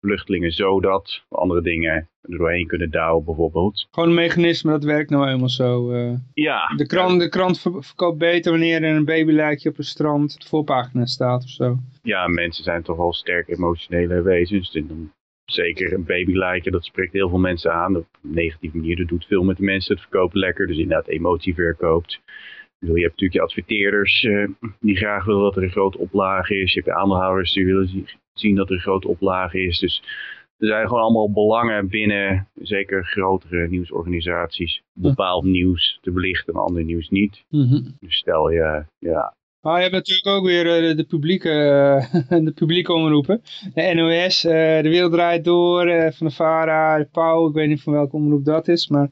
D: vluchtelingen zodat we andere dingen er doorheen kunnen douwen bijvoorbeeld.
B: Gewoon een mechanisme dat werkt nou helemaal zo.
D: ja.
B: De krant, de krant verkoopt beter wanneer er een babylijkje op een strand op de voorpagina staat of zo.
D: Ja, mensen zijn toch wel sterk emotionele wezens. Dus dan zeker een babylijken, dat spreekt heel veel mensen aan. Op een negatieve manier, dat doet veel met de mensen. Het verkoopt lekker, dus inderdaad emotie verkoopt. je hebt natuurlijk je adverteerders uh, die graag willen dat er een grote oplage is. Je hebt de aandeelhouders die willen zien dat er een grote oplage is. Dus er zijn gewoon allemaal belangen binnen, zeker grotere nieuwsorganisaties, bepaald nieuws te belichten en ander nieuws niet.
B: Mhm.
D: Dus stel je, ja,
B: Maar je hebt natuurlijk ook weer eh, de, publieke, eh, de publieke omroepen. De NOS, eh, De Wereld Draait Door, Van de VARA, de Pauw, ik weet niet van welke omroep dat is, maar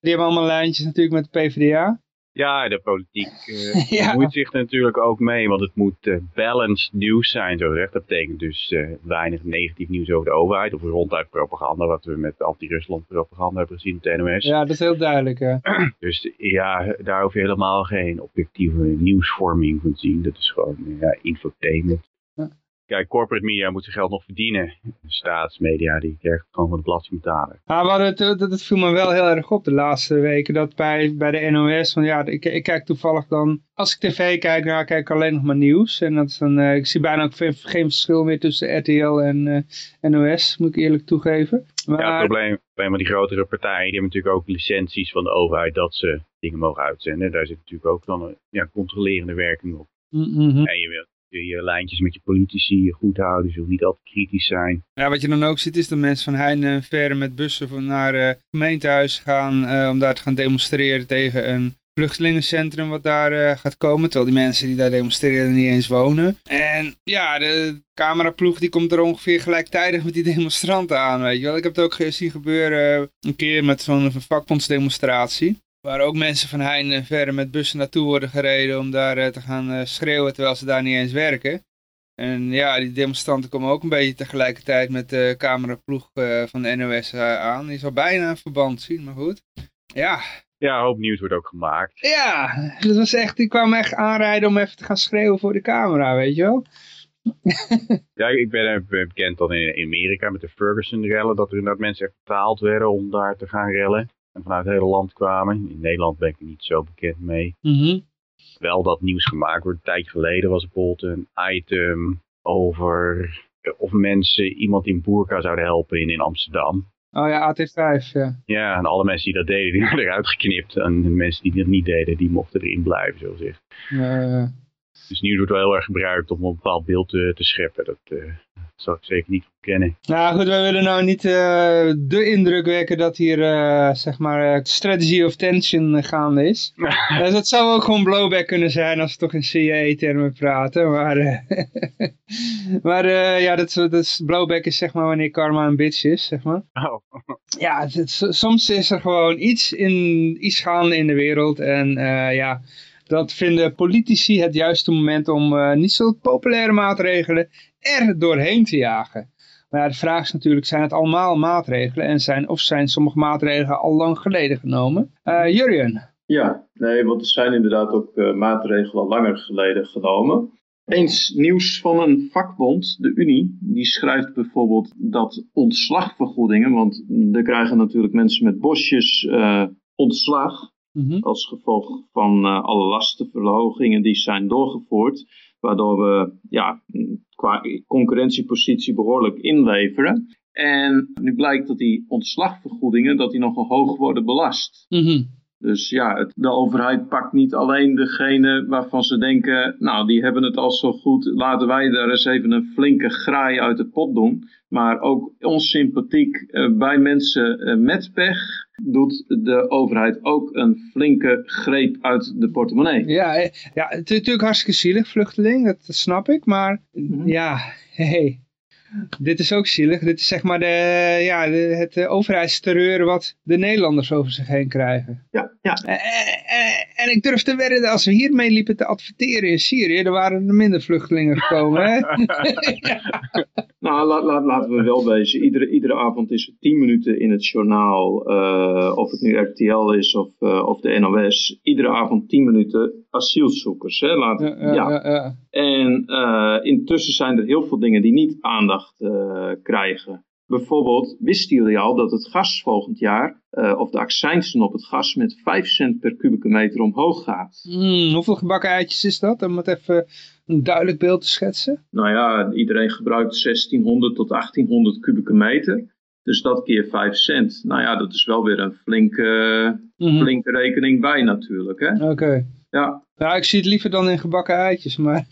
B: die hebben allemaal lijntjes natuurlijk met de PvdA.
D: Ja, de politiek eh
B: Ja.
D: bemoeit zich natuurlijk ook mee, want het moet eh, balanced nieuws zijn, zo gezegd. Dat betekent dus eh, weinig negatief nieuws over de overheid of ronduit propaganda, wat we met anti-Rusland propaganda hebben gezien op de NOS.
B: Ja, dat is heel duidelijk. eh.
D: Dus ja, daar hoef je helemaal geen objectieve nieuwsvorming van te zien. Dat is gewoon ja, infotainment. Kijk, corporate media moet zijn geld nog verdienen. De staatsmedia, die krijgt gewoon van de belasting betalen.
B: Maar dat, dat viel me wel heel erg op de laatste weken. Dat bij, bij de NOS, van ja, ik, ik kijk toevallig dan, als ik tv kijk, nou kijk ik alleen nog maar nieuws. En dat is dan, eh, ik zie bijna ook geen, geen verschil meer tussen RTL en eh, NOS, moet ik eerlijk toegeven. Maar,
D: Ja, het probleem met die grotere partijen, die hebben natuurlijk ook licenties van de overheid dat ze dingen mogen uitzenden. Daar zit natuurlijk ook dan een ja, controlerende werking op.
B: Mm, mhm.
D: En je wilt je, je lijntjes met je politici goed houden, ze wil niet altijd kritisch zijn.
B: Ja, wat je dan ook ziet is dat mensen van Heijn en Verre met bussen van naar eh gemeentehuis gaan eh, om daar te gaan demonstreren tegen een vluchtelingencentrum wat daar eh, gaat komen. Terwijl die mensen die daar demonstreren niet eens wonen. En ja, de cameraploeg die komt er ongeveer gelijktijdig met die demonstranten aan, weet je wel. Ik heb het ook gezien gebeuren een keer met zo'n vakbondsdemonstratie. Waar ook mensen van Heijn en Verre met bussen naartoe worden gereden om daar eh, te gaan eh, schreeuwen terwijl ze daar niet eens werken. En ja, die demonstranten komen ook een beetje tegelijkertijd met de cameraploeg eh, van de NOS eh, aan. Die zal bijna een verband zien, maar goed. Ja,
D: Ja, hoop nieuws wordt ook gemaakt.
B: ja, dat was echt, die kwamen echt aanrijden om even te gaan schreeuwen voor de camera, weet je wel.
D: Ja, ik ben, eh, bekend dan in, in Amerika met de Ferguson-rellen, dat er inderdaad mensen echt betaald werden om daar te gaan rellen. En vanuit het hele land kwamen. In Nederland ben ik er niet zo bekend mee.
B: Mhm.
D: Wel dat nieuws gemaakt wordt. Een tijd geleden was er bijvoorbeeld een item over eh, of mensen iemand in Boerka zouden helpen in, in Amsterdam.
B: Oh ja, AT5, ja.
D: Ja, en alle mensen die dat deden, die werden eruit geknipt. En de mensen die dat niet deden, die mochten erin blijven, zo gezegd.
B: Eh,
D: Dus nieuws wordt wel heel erg gebruikt om een bepaald beeld te, te scheppen. Dat zou ik zeker niet kennen.
B: nou goed, wij willen nou niet eh, de indruk wekken dat hier, eh, zeg maar, eh, strategy of tension gaande is. dus dat zou ook gewoon blowback kunnen zijn als we toch in CIA-termen praten. Maar, maar ja, dat, is- dat is, blowback is zeg maar wanneer karma een bitch is, zeg maar.
D: Oh,
B: Ja, het- soms is er gewoon iets, in, iets gaande in de wereld. En ja, dat vinden politici het juiste moment om eh, niet zo populaire maatregelen er doorheen te jagen. Maar ja, de vraag is natuurlijk, zijn het allemaal maatregelen? En zijn, of zijn sommige maatregelen al lang geleden genomen? Eh Jurjen?
C: Ja, nee, want er zijn inderdaad ook eh, maatregelen al langer geleden genomen. Eens nieuws van een vakbond, de Unie, die schrijft bijvoorbeeld dat ontslagvergoedingen, want er krijgen natuurlijk mensen met bosjes ontslag
B: Mhm.
C: als gevolg van eh, alle lastenverhogingen die zijn doorgevoerd, waardoor we ja, qua concurrentiepositie behoorlijk inleveren. En nu blijkt dat die ontslagvergoedingen dat die nogal hoog worden belast.
B: Mhm.
C: Dus ja, het, de overheid pakt niet alleen degene waarvan ze denken, nou die hebben het al zo goed, laten wij daar eens even een flinke graai uit de pot doen. Maar ook onsympathiek eh, bij mensen eh, met pech doet de overheid ook een flinke greep uit de portemonnee.
B: Ja, eh, ja, het is natuurlijk hartstikke zielig, vluchteling, dat, dat snap ik. Maar
C: Mhm.
B: ja, hey, dit is ook zielig. Dit is zeg maar de, ja, de, het eh, overheidsterreur wat de Nederlanders over zich heen krijgen.
C: Ja, ja.
B: En, en, en ik durf te wedden, als we hiermee liepen te adverteren in Syrië, dan waren er minder vluchtelingen gekomen. Hè?
C: Nou, laat, laat, laten we wel wezen. Iedere, iedere avond is er 10 minuten in het journaal. eh, of het nu RTL is of, eh, of de NOS. Iedere avond 10 minuten asielzoekers. Hè? Laten,
B: Ja, ja, ja, ja.
C: En eh, intussen zijn er heel veel dingen die niet aandacht eh, krijgen. Bijvoorbeeld, wisten jullie al dat het gas volgend jaar, eh, of de accijnsen op het gas, met 5 cent per kubieke meter omhoog gaat?
B: Hmm, hoeveel gebakken eitjes is dat? Om het even een duidelijk beeld te schetsen.
C: Nou ja, iedereen gebruikt 1600 tot 1800 kubieke meter. Dus dat keer 5 cent. Nou ja, dat is wel weer een flinke,
B: Mhm.
C: flinke rekening bij natuurlijk. Hè?
B: Oké.
C: Ja,
B: Nou, ik zie het liever dan in gebakken eitjes, maar...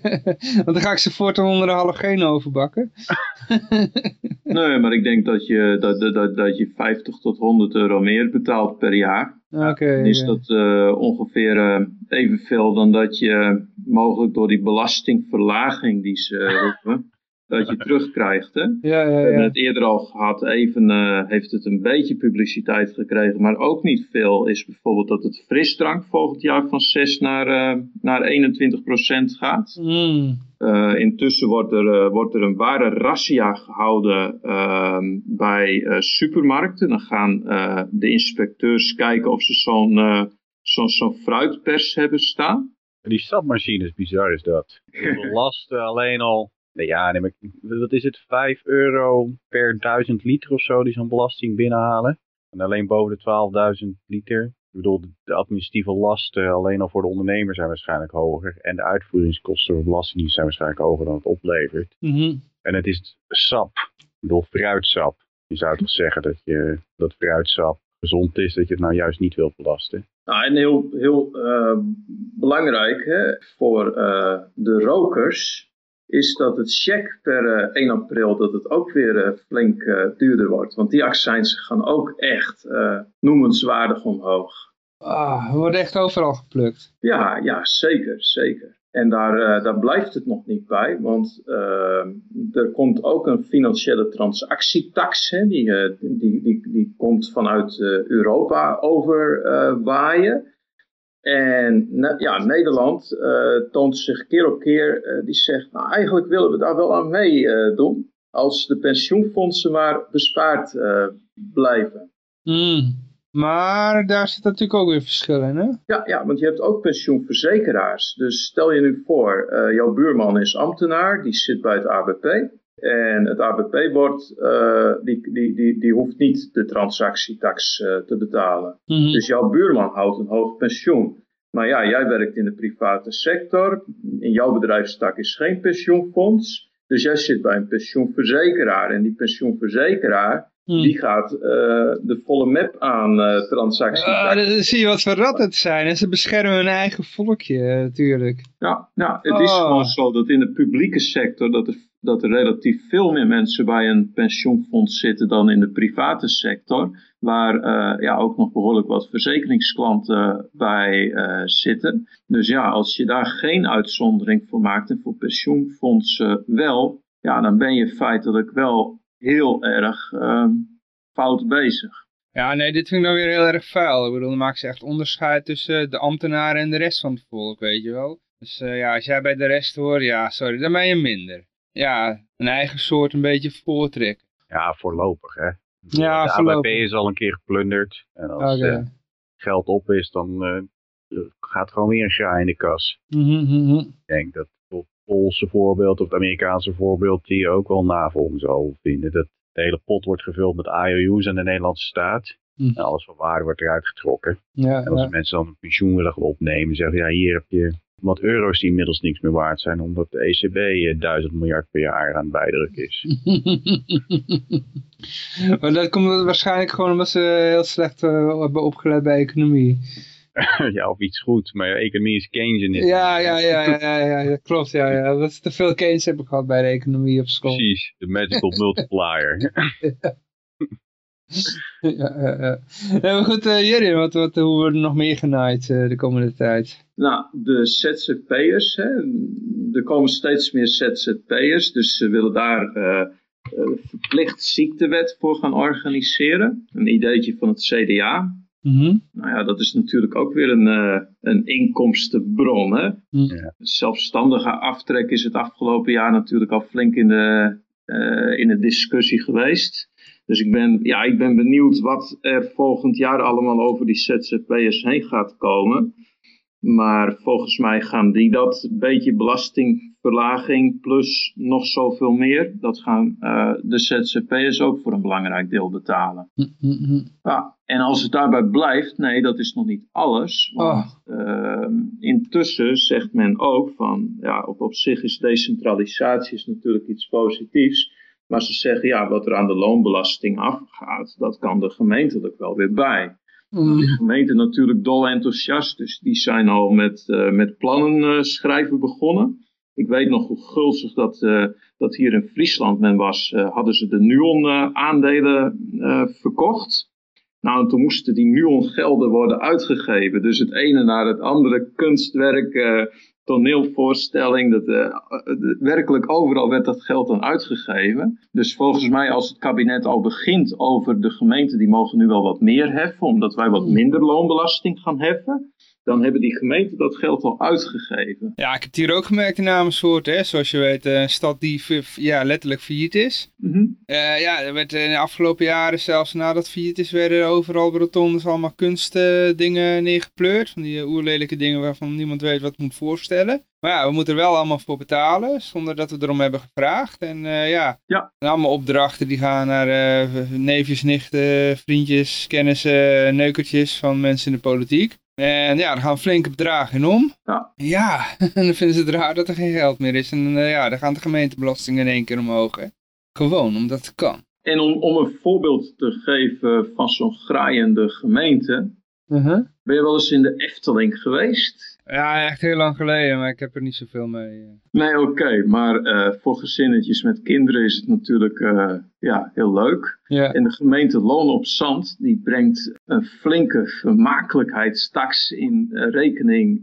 B: Want dan ga ik ze voortaan onder de halogeen overbakken.
C: nee, maar ik denk dat je, dat, dat, dat, dat je 50 tot 100 euro meer betaalt per jaar.
B: Oké.
C: Dan is dat eh, ongeveer eh, evenveel dan dat je mogelijk door die belastingverlaging die ze roepen, dat je terugkrijgt. Hè?
B: Ja, ja,
C: We hebben het eerder al gehad, even eh, heeft het een beetje publiciteit gekregen, maar ook niet veel. Is bijvoorbeeld dat het frisdrank volgend jaar van 6 naar, eh, naar 21 procent gaat.
B: Mm.
C: Eh, intussen wordt er, eh, wordt er een ware razzia gehouden ehm, bij eh, supermarkten. Dan gaan eh, de inspecteurs kijken of ze zo'n zo'n zo'n fruitpers hebben staan.
D: Die sapmachines, bizar is dat. De lasten alleen al, ja, nee, maar, wat is het, 5 euro per 1000 liter of zo die zo'n belasting binnenhalen. En alleen boven de 12.000 liter. Ik bedoel, de- de administratieve lasten alleen al voor de ondernemer zijn waarschijnlijk hoger. En de uitvoeringskosten voor belastingdienst zijn waarschijnlijk hoger dan het oplevert.
B: Mhm.
D: En het is sap, ik bedoel fruitsap. Je zou toch zeggen dat, je, dat fruitsap gezond is, dat je het nou juist niet wilt belasten.
C: Nou, en heel, heel eh, belangrijk hè, voor eh, de rokers is dat het check per eh, 1 april dat het ook weer eh, flink eh, duurder wordt. Want die accijnsen gaan ook echt eh, noemenswaardig omhoog.
B: Ah, we worden echt overal geplukt.
C: Ja, ja, zeker, zeker. En daar, eh, daar blijft het nog niet bij, want eh, er komt ook een financiële transactietax, hè, die, eh, die, die, die komt vanuit eh, Europa overwaaien. En ja, Nederland eh, toont zich keer op keer, eh, die zegt, nou eigenlijk willen we daar wel aan meedoen, als de pensioenfondsen maar bespaard eh, blijven.
B: Mm. Maar daar zit natuurlijk ook weer verschil in, hè?
C: Ja, ja, want je hebt ook pensioenverzekeraars. Dus stel je nu voor, eh, jouw buurman is ambtenaar, die zit bij het ABP. En het ABP wordt, eh, die, die, die, die hoeft niet de transactietax eh, te betalen.
B: Mhm.
C: Dus jouw buurman houdt een hoog pensioen. Maar ja, jij werkt in de private sector. In jouw bedrijfstak is geen pensioenfonds. Dus jij zit bij een pensioenverzekeraar. En die pensioenverzekeraar,
B: Mm.
C: die gaat eh, de volle map aan eh transactietax.
B: Ah, dan zie je wat voor rat het zijn. En ze beschermen hun eigen volkje, natuurlijk.
C: Ja, ja het is
B: Oh.
C: gewoon zo dat in de publieke sector dat er, dat er relatief veel meer mensen bij een pensioenfonds zitten dan in de private sector. Waar eh, ja, ook nog behoorlijk wat verzekeringsklanten bij eh, zitten. Dus ja, als je daar geen uitzondering voor maakt en voor pensioenfondsen wel, ja, dan ben je feitelijk wel heel erg ehm, fout bezig.
B: Ja, nee, dit vind ik dan weer heel erg vuil. Ik bedoel, dan maken ze echt onderscheid tussen de ambtenaren en de rest van het volk, weet je wel. Dus eh, ja, als jij bij de rest hoort, ja, sorry, dan ben je minder. Ja, een eigen soort een beetje voortrekken.
D: Ja, voorlopig hè.
B: Ja,
D: de
B: voorlopig.
D: ABP is al een keer geplunderd. En als eh, geld op is, dan eh, gaat gewoon weer een graai in de kas.
B: Mhm, mhm.
D: Ik denk dat het Poolse voorbeeld of het Amerikaanse voorbeeld die ook wel navolging zal vinden. Dat de hele pot wordt gevuld met IOU's aan de Nederlandse staat. En alles van waarde wordt eruit getrokken.
B: Ja,
D: En als
B: ja.
D: mensen dan een pensioen willen opnemen, zeggen ja, hier heb je wat euro's die inmiddels niks meer waard zijn, omdat de ECB eh, 1000 miljard per jaar aan het bijdrukken is.
B: maar dat komt waarschijnlijk gewoon omdat ze heel slecht eh, hebben opgeleid bij economie.
D: ja, of iets goed, maar economie is Keynesianisme.
B: Ja, ja, ja, ja, ja, ja, dat klopt, ja, ja. Dat ze te veel Keynes hebben gehad bij de economie op school.
D: Precies, de magical multiplier.
B: Ja, ja, ja. Nee, maar goed, uh, Jerry, wat, wat, hoe worden er nog meer genaaid uh, de komende tijd?
C: Nou, de ZZP'ers, hè, er komen steeds meer ZZP'ers, dus ze willen daar uh, uh, verplicht ziektewet voor gaan organiseren. Een ideetje van het CDA.
B: Mm -hmm.
C: Nou ja, dat is natuurlijk ook weer een, uh, een inkomstenbron. Hè?
B: Mm.
D: Ja.
C: Zelfstandige aftrek is het afgelopen jaar natuurlijk al flink in de, uh, in de discussie geweest. Dus ik ben, ja, ik ben benieuwd wat er volgend jaar allemaal over die ZZP'ers heen gaat komen. Maar volgens mij gaan die dat beetje belastingverlaging plus nog zoveel meer. Dat gaan uh, de ZZP'ers ook voor een belangrijk deel betalen.
B: Mm -hmm.
C: ja, en als het daarbij blijft, nee, dat is nog niet alles. Want oh. uh, intussen zegt men ook van, ja, op, op zich is decentralisatie is natuurlijk iets positiefs. Maar ze zeggen, ja, wat er aan de loonbelasting afgaat, dat kan de gemeentelijk wel weer bij.
B: Mm.
C: De gemeente natuurlijk dol enthousiast, dus die zijn al met, uh, met plannen uh, schrijven begonnen. Ik weet nog hoe gulzig dat, uh, dat hier in Friesland men was. hadden ze de Nuon aandelen verkocht. Nou, en toen moesten die Nuon gelden worden uitgegeven. Dus het ene naar het andere kunstwerk, toneelvoorstelling. Dat, uh, werkelijk overal werd dat geld dan uitgegeven. Dus volgens mij als het kabinet al begint over de gemeenten, die mogen nu wel wat meer heffen, omdat wij wat minder loonbelasting gaan heffen dan hebben die gemeenten dat geld al uitgegeven.
B: Ja, ik heb het hier ook gemerkt in Amersfoort, hè, zoals je weet, een stad die ja, letterlijk failliet is.
C: Mm -hmm.
B: uh, ja, er werd in de afgelopen jaren, zelfs nadat failliet is, werden overal rotondes allemaal kunstdingen neergepleurd. Van die oerlelijke dingen waarvan niemand weet wat het moet voorstellen. Maar ja, we moeten er wel allemaal voor betalen, zonder dat we erom hebben gevraagd. En uh, ja,
C: ja.
B: allemaal opdrachten die gaan naar uh, neefjes, nichten, vriendjes, kennissen, neukertjes van mensen in de politiek. En ja, er gaan flinke bedragen in om.
C: Ja.
B: Ja, en dan vinden ze het raar dat er geen geld meer is. En uh, ja, dan gaan de gemeentebelastingen in één keer omhoog. Hè. Gewoon, omdat het kan.
C: En om, om een voorbeeld te geven van zo'n graaiende gemeente.
B: Uh -huh.
C: Ben je wel eens in de Efteling geweest?
B: Ja, echt heel lang geleden, maar ik heb er niet zoveel mee.
C: Nee, oké, okay, maar uh, voor gezinnetjes met kinderen is het natuurlijk ja, heel leuk.
B: Ja.
C: En de gemeente Loon op Zand, die brengt een flinke vermakelijkheidstaks in uh, rekening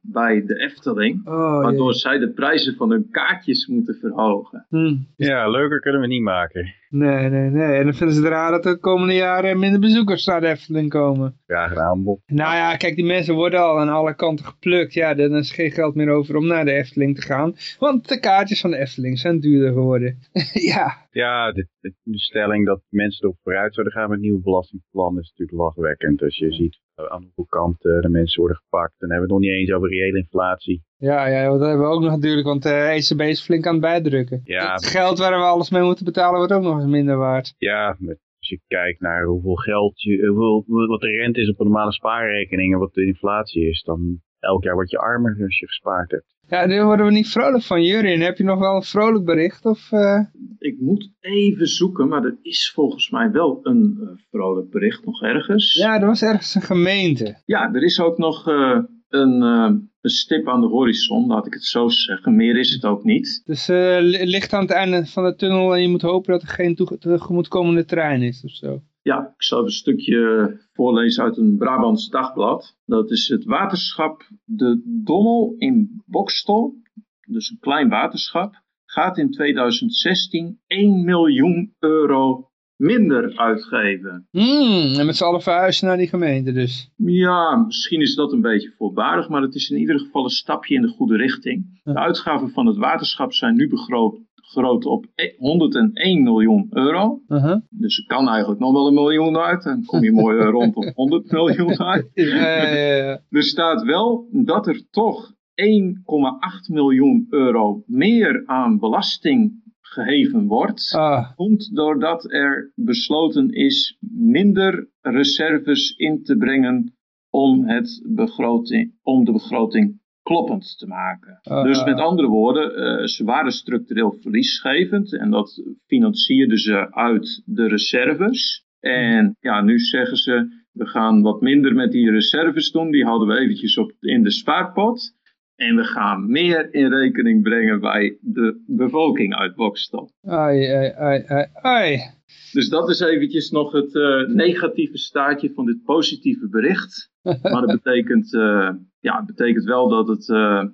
C: bij de Efteling.
B: Oh,
C: waardoor
B: jee.
C: zij de prijzen van hun kaartjes moeten verhogen.
B: Hm.
D: Ja, leuker kunnen we niet maken.
B: Nee, nee, nee. En dan vinden ze het raar dat er de komende jaren minder bezoekers naar de Efteling komen.
D: Graag gedaan, Bob.
B: Nou ja, kijk, die mensen worden al aan alle kanten geplukt. Ja, dan is geen geld meer over om naar de Efteling te gaan. Want de kaartjes van de Efteling zijn duurder geworden. ja.
D: Ja, de, de, de, stelling dat mensen erop vooruit zouden gaan met nieuwe belastingplannen is natuurlijk lachwekkend. Als je ziet aan hoeveel kanten de mensen worden gepakt. Dan hebben we het nog niet eens over reële inflatie.
B: Ja, ja, dat hebben we ook nog natuurlijk, want de ECB is flink aan het bijdrukken.
D: Ja.
B: Het geld waar we alles mee moeten betalen wordt ook nog eens minder waard.
D: Ja, als je kijkt naar hoeveel geld, je, hoeveel, wat de rente is op een normale spaarrekening en wat de inflatie is, dan elk jaar word je armer als je gespaard hebt.
B: Ja, daar worden we niet vrolijk van. Jurin, heb je nog wel een vrolijk bericht? Of, uh...
C: Ik moet even zoeken, maar er is volgens mij wel een uh, vrolijk bericht nog ergens.
B: Ja, er was ergens een gemeente.
C: Ja, er is ook nog uh, een, een, stip aan de horizon, laat ik het zo zeggen. Meer is het ook niet.
B: Dus ligt aan het einde van de tunnel en je moet hopen dat er geen tegemoetkomende trein is of zo.
C: Ja, ik zal een stukje voorlezen uit een Brabants dagblad. Dat is het waterschap De Dommel in Bokstel. Dus een klein waterschap. Gaat in 2016 1 miljoen euro minder uitgeven.
B: Mm, en met z'n allen verhuizen naar die gemeente dus.
C: Ja, misschien is dat een beetje voorbarig, maar het is in ieder geval een stapje in de goede richting. De uitgaven van het waterschap zijn nu begroot groot op 101 miljoen euro.
B: Uh -huh.
C: Dus er kan eigenlijk nog wel een miljoen uit. Dan kom je mooi rond op 100 miljoen uit.
B: Ja, ja, ja.
C: Er staat wel dat er toch 1,8 miljoen euro meer aan belasting geheven wordt.
B: Ah.
C: Komt doordat er besloten is minder reserves in te brengen om, het begroting, om de begroting kloppend te maken.
B: Uh,
C: dus met andere woorden, uh, ze waren structureel verliesgevend en dat financierden ze uit de reserves. En ja, nu zeggen ze, we gaan wat minder met die reserves doen, die hadden we eventjes op, in de spaarpot. En we gaan meer in rekening brengen bij de bevolking uit Bokstel.
B: Ai, ai, ai, ai, ai.
C: Dus dat is eventjes nog het uh, negatieve staartje van dit positieve bericht. Maar dat betekent, uh, ja, het betekent wel dat het, uh,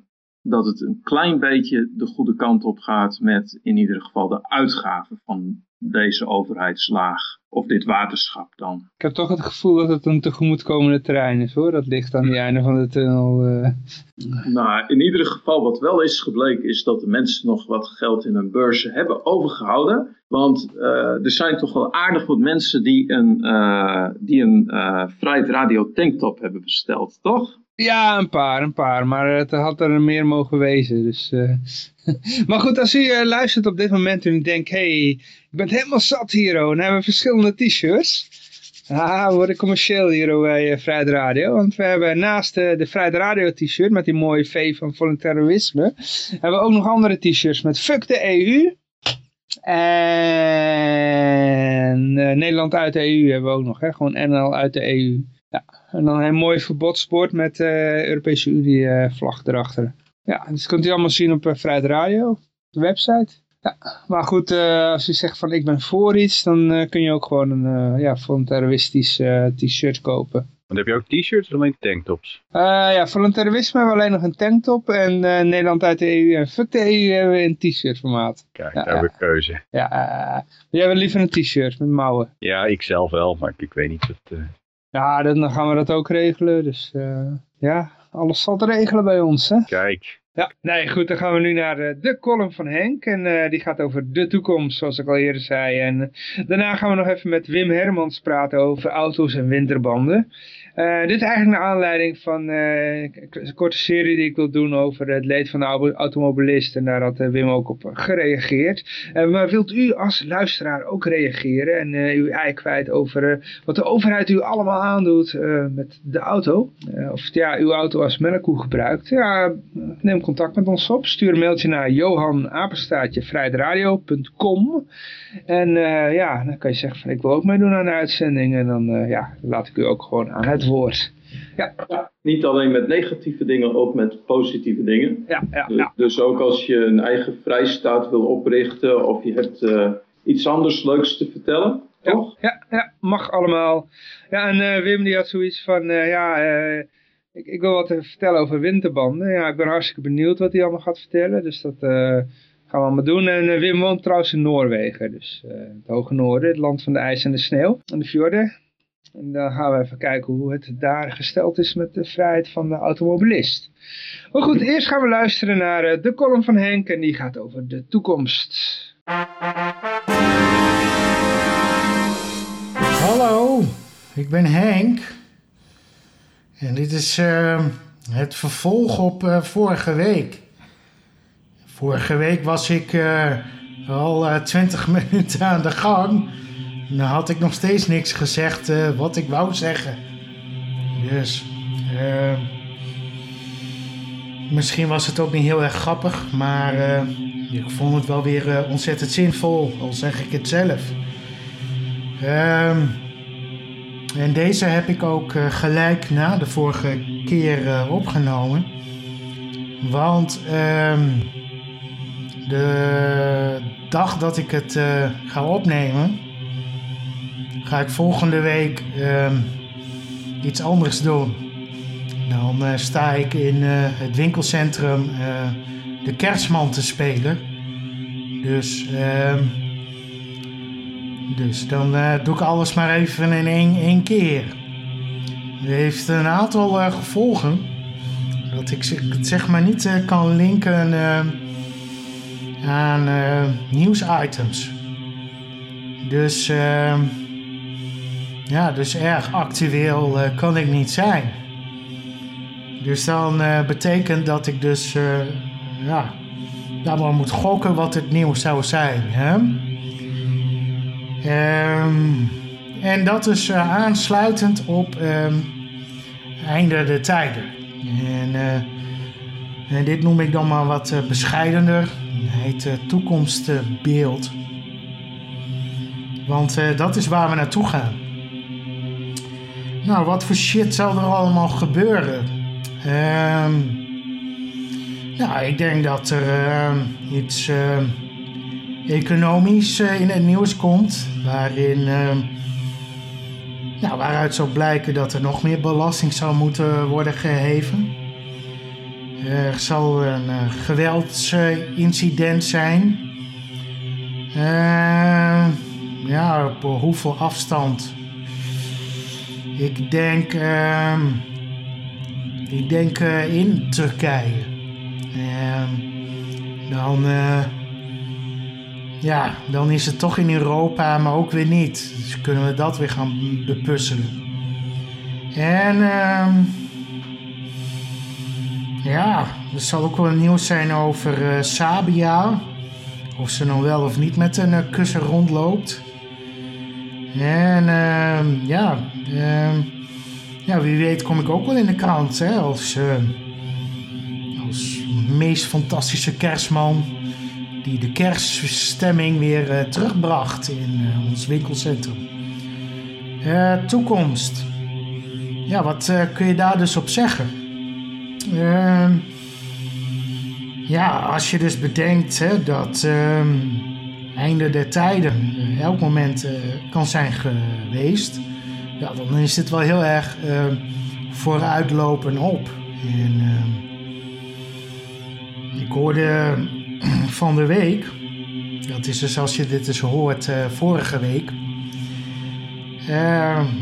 C: dat het een klein beetje de goede kant op gaat met in ieder geval de uitgaven van deze overheidslaag. Of dit waterschap dan.
B: Ik heb toch het gevoel dat het een tegemoetkomende terrein is hoor. Dat ligt aan die einde van de tunnel. Uh...
C: Nou, in ieder geval wat wel is gebleken is dat de mensen nog wat geld in hun beurzen hebben overgehouden. Want uh, er zijn toch wel aardig wat mensen die een, uh, die een Vrijheid Radio tanktop hebben besteld, toch?
B: Ja, een paar, een paar. Maar het had er meer mogen wezen. Dus, uh... maar goed, als u uh, luistert op dit moment en u denkt... hey, ik ben helemaal zat hier, oh. Dan hebben we verschillende t-shirts. Ah, we worden commercieel hier bij uh, Vrijheid Radio. Want we hebben naast de Vrijheid Radio t-shirt... met die mooie V van voluntarisme... hebben we ook nog andere t-shirts met Fuck de EU... En Nederland uit de EU hebben we ook nog. Hè? Gewoon NL uit de EU. Ja. En dan een mooi verbodsbord met Europese Unie vlag erachter. Ja, dus kunt u allemaal zien op Vrijheid Radio, de website. Ja, maar goed, uh, als je zegt van ik ben voor iets, dan uh, kun je ook gewoon een uh, ja, voluntairistisch t-shirt kopen.
D: Want heb je ook t-shirts of alleen tanktops?
B: ja, voluntarisme hebben we alleen nog een tanktop en Nederland uit de EU en fuck de EU hebben we een t-shirt formaat.
D: Kijk, ja, daar hebben we keuze.
B: Ja, jij wil liever een t-shirt met mouwen?
D: Ja, ik zelf wel, maar ik, weet niet wat...
B: Ja, dan gaan we dat ook regelen, dus ja, alles zal te regelen bij ons, hè?
D: Kijk.
B: Ja, nee, goed, dan gaan we nu naar uh, de column van Henk. En uh, die gaat over de toekomst, zoals ik al eerder zei. En uh, daarna gaan we nog even met Wim Hermans praten over auto's en winterbanden. Uh, dit is eigenlijk naar aanleiding van uh, een korte serie die ik wil doen over het leed van de automobilist. En daar had uh, Wim ook op gereageerd. maar wilt u als luisteraar ook reageren en uw ei kwijt over wat de overheid u allemaal aandoet met de auto? of ja, uw auto als melkkoe gebruikt? Ja, neem contact met ons op. Stuur een mailtje naar johanapenstaatje.vrijdradio.com En ja, dan kan je zeggen van ik wil ook meedoen aan de uitzending. En dan ja, laat ik u ook gewoon aan het woord.
C: Ja. ja. Niet alleen met negatieve dingen, ook met positieve dingen.
B: Ja, ja,
C: dus, dus ook als je een eigen vrijstaat wil oprichten of je hebt uh, iets anders leuks te vertellen, toch?
B: Ja, ja, mag allemaal. Ja, en Wim die had zoiets van, ja, ik, ik, wil wat vertellen over winterbanden. Ja, ik ben hartstikke benieuwd wat hij allemaal gaat vertellen, dus dat gaan we allemaal doen. En Wim woont trouwens in Noorwegen, dus het hoge noorden, het land van de ijs en de sneeuw en de fjorden. En dan gaan we even kijken hoe het daar gesteld is met de vrijheid van de automobilist. Maar goed, eerst gaan we luisteren naar eh, de column van Henk en die gaat over de toekomst.
E: Hallo, ik ben Henk. En dit is het vervolg op vorige week. Vorige week was ik uh, al 20 minuten aan de gang nou had ik nog steeds niks gezegd uh, wat ik wou zeggen. Dus, uh, misschien was het ook niet heel erg grappig, maar uh, ik vond het wel weer ontzettend zinvol, al zeg ik het zelf. Ehm, en deze heb ik ook gelijk na de vorige keer opgenomen. Want ehm, de dag dat ik het ga opnemen, ga ik volgende week uh, iets anders doen. Dan uh, sta ik in uh, het winkelcentrum de kerstman te spelen. Dus, ehm, dus dan doe ik alles maar even in één, één keer. Het heeft een aantal gevolgen. Dat ik het zeg maar niet kan linken aan nieuwsitems. Dus... ehm ja, dus erg actueel uh, kan ik niet zijn. Dus dan uh, betekent dat ik dus uh, ja, dan maar moet gokken wat het nieuws zou zijn. Hè? Um, en dat is aansluitend op um, einde de tijden. En, en, dit noem ik dan maar wat bescheidener. Het heet toekomstbeeld. Want dat is waar we naartoe gaan. Nou, wat voor shit zal er allemaal gebeuren? Um, nou, ik denk dat er uh, iets uh, economisch uh, in het nieuws komt. Waarin, nou, waaruit zal blijken dat er nog meer belasting zou moeten worden geheven. Er zal een geweldsincident zijn. ja, op hoeveel afstand ik denk, uh, ik denk in Turkije. Uh, dan, ja, dan is het toch in Europa, maar ook weer niet. Dus kunnen we dat weer gaan bepuzzelen. En ehm, ja, er zal ook wel nieuws zijn over uh, Sabia. Of ze nou wel of niet met een kussen rondloopt. En uh, ja, uh, ja, wie weet kom ik ook wel in de krant hè, als, uh, als meest fantastische kerstman die de kerststemming weer eh, terugbracht in eh, ons winkelcentrum. Eh, toekomst. Ja, wat eh, kun je daar dus op zeggen? Ehm, ja, als je dus bedenkt hè, dat ehm, einde der tijden eh, elk moment eh, kan zijn geweest, ja, dan is dit wel heel erg ehm, vooruitlopen op. Ik hoorde van de week, dat is dus als je dit dus hoort eh, vorige week,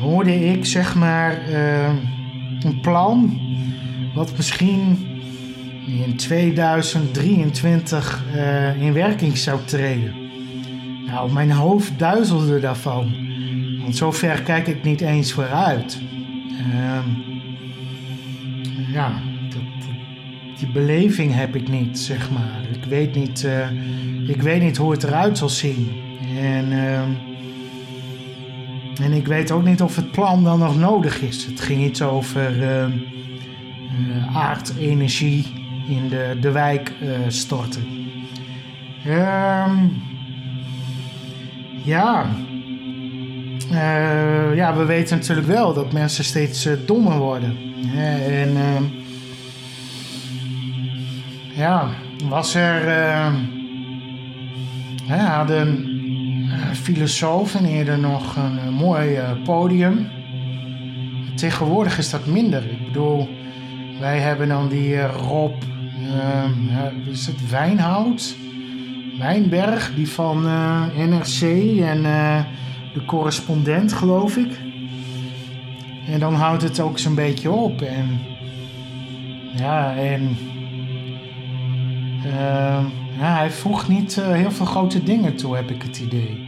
E: hoorde ik zeg maar een plan wat misschien in 2023 eh, in werking zou treden. Nou, mijn hoofd duizelde daarvan. Want zover kijk ik niet eens vooruit. Ehm, ja, die beleving heb ik niet, zeg maar. Ik weet niet, eh, ik weet niet hoe het eruit zal zien. En, ehm, en ik weet ook niet of het plan dan nog nodig is. Het ging iets over ehm, eh, aardenergie in de, de wijk eh, storten. Ehm, ja. Eh, ja, we weten natuurlijk wel dat mensen steeds eh, dommer worden. En ehm, ja, was er. ehm, hadden filosofen eerder nog een eh, mooi eh, podium. Tegenwoordig is dat minder. Ik bedoel, wij hebben dan die eh, Rob, ehm, is het Wijnhout? Wijnberg, die van eh, NRC en eh, de correspondent, geloof ik. En dan houdt het ook zo'n beetje op. En ja, en ehm, ja, hij voegt niet heel veel grote dingen toe, heb ik het idee.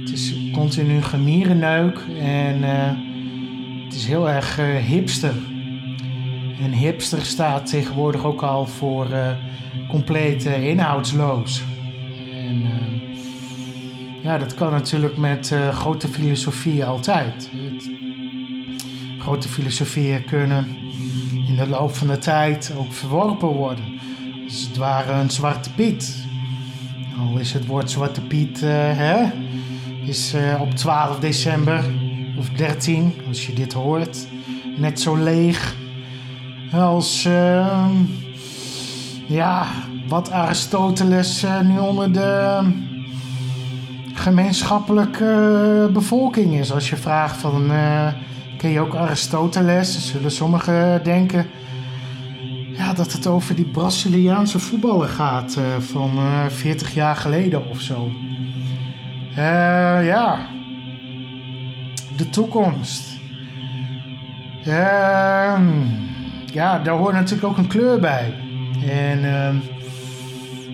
E: Het is continu gemierenneuk en het is heel erg hipster. En hipster staat tegenwoordig ook al voor eh, compleet inhoudsloos. En eh, ja, dat kan natuurlijk met eh, grote filosofieën altijd. Grote filosofieën kunnen in de loop van de tijd ook verworpen worden. Als het ware een zwarte piet. Al is het woord zwarte piet, hè, is op 12 december of 13, als je dit hoort, net zo leeg als, ja, wat Aristoteles eh, nu onder de gemeenschappelijke bevolking is. Als je vraagt van, eh, ken je ook Aristoteles? Zullen sommigen denken ja, dat het over die Braziliaanse voetballer gaat eh, van eh 40 jaar geleden of zo. Ja, de toekomst. Ehm, ja, daar hoort natuurlijk ook een kleur bij. En ehm,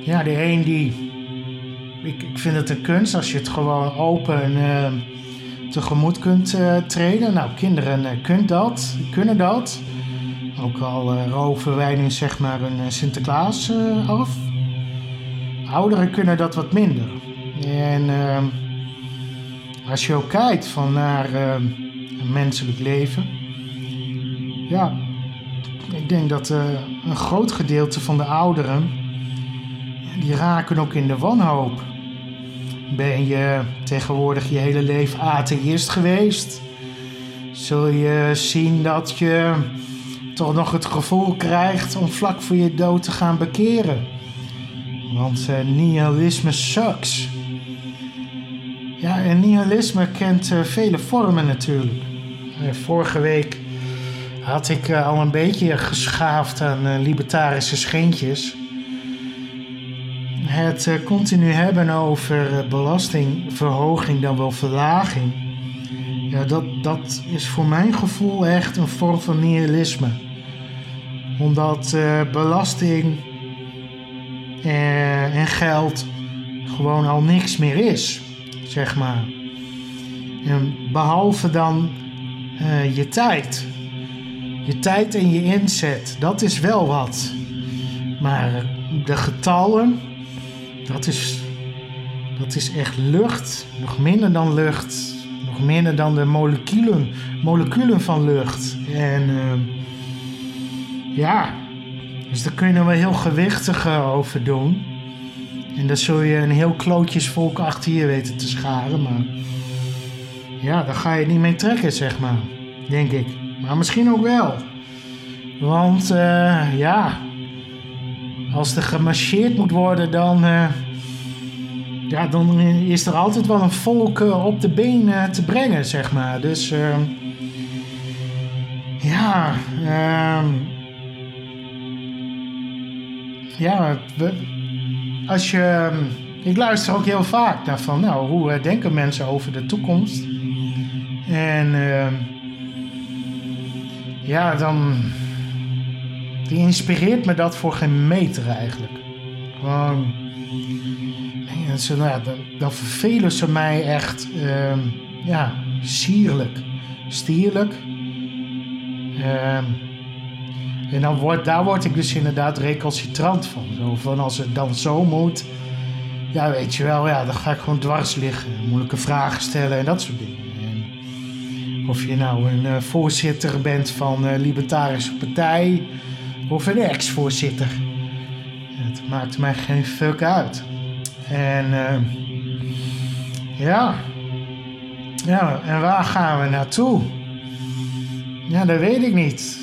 E: ja, de een die... Ik, vind het een kunst als je het gewoon open ehm, tegemoet kunt eh, treden. Nou, kinderen eh, kunt dat, kunnen dat. Ook al eh, roven wij nu zeg maar een Sinterklaas af. Ouderen kunnen dat wat minder. En ehm, als je ook kijkt van naar een menselijk leven. Ja, ik denk dat eh, een groot gedeelte van de ouderen. die raken ook in de wanhoop. Ben je tegenwoordig je hele leven atheïst geweest? Zul je zien dat je toch nog het gevoel krijgt om vlak voor je dood te gaan bekeren? Want eh, nihilisme sucks. Ja, en nihilisme kent eh, vele vormen natuurlijk. Vorige week had ik eh, al een beetje geschaafd aan eh, libertarische scheentjes. Het eh, continu hebben over belastingverhoging dan wel verlaging. Ja, dat, dat is voor mijn gevoel echt een vorm van nihilisme. Omdat belasting en geld gewoon al niks meer is, zeg maar. En behalve dan je tijd. Je tijd en je inzet, dat is wel wat. Maar de getallen, dat is, dat is echt lucht. Nog minder dan lucht. Nog minder dan de moleculen, moleculen van lucht. En ehm, ja, dus daar kun je er wel heel gewichtig eh, over doen. En dan zul je een heel klootjesvolk achter je weten te scharen. Maar ja, daar ga je niet mee trekken, zeg maar. Denk ik. Maar misschien ook wel. Want uh, ja, als er gemarcheerd moet worden, dan, uh, ja, dan is er altijd wel een volk uh, op de been te brengen, zeg maar. Dus ja, ehm, ja, als je, ik luister ook heel vaak naar van, nou, hoe denken mensen over de toekomst? En ja, dan die inspireert me dat voor geen meter eigenlijk. Gewoon, nee, ze, nou ja, dan, vervelen ze mij echt, uh, ja, sierlijk, stierlijk. Uh, en dan word, daar word ik dus inderdaad recalcitrant van. Zo van als het dan zo moet, ja, weet je wel, ja, dan ga ik gewoon dwars liggen. Moeilijke vragen stellen en dat soort dingen. Of je nou een uh, voorzitter bent van een Libertarische Partij of een ex-voorzitter. Het maakt mij geen fuck uit. En uh, ja. Ja, en waar gaan we naartoe? Ja, dat weet ik niet.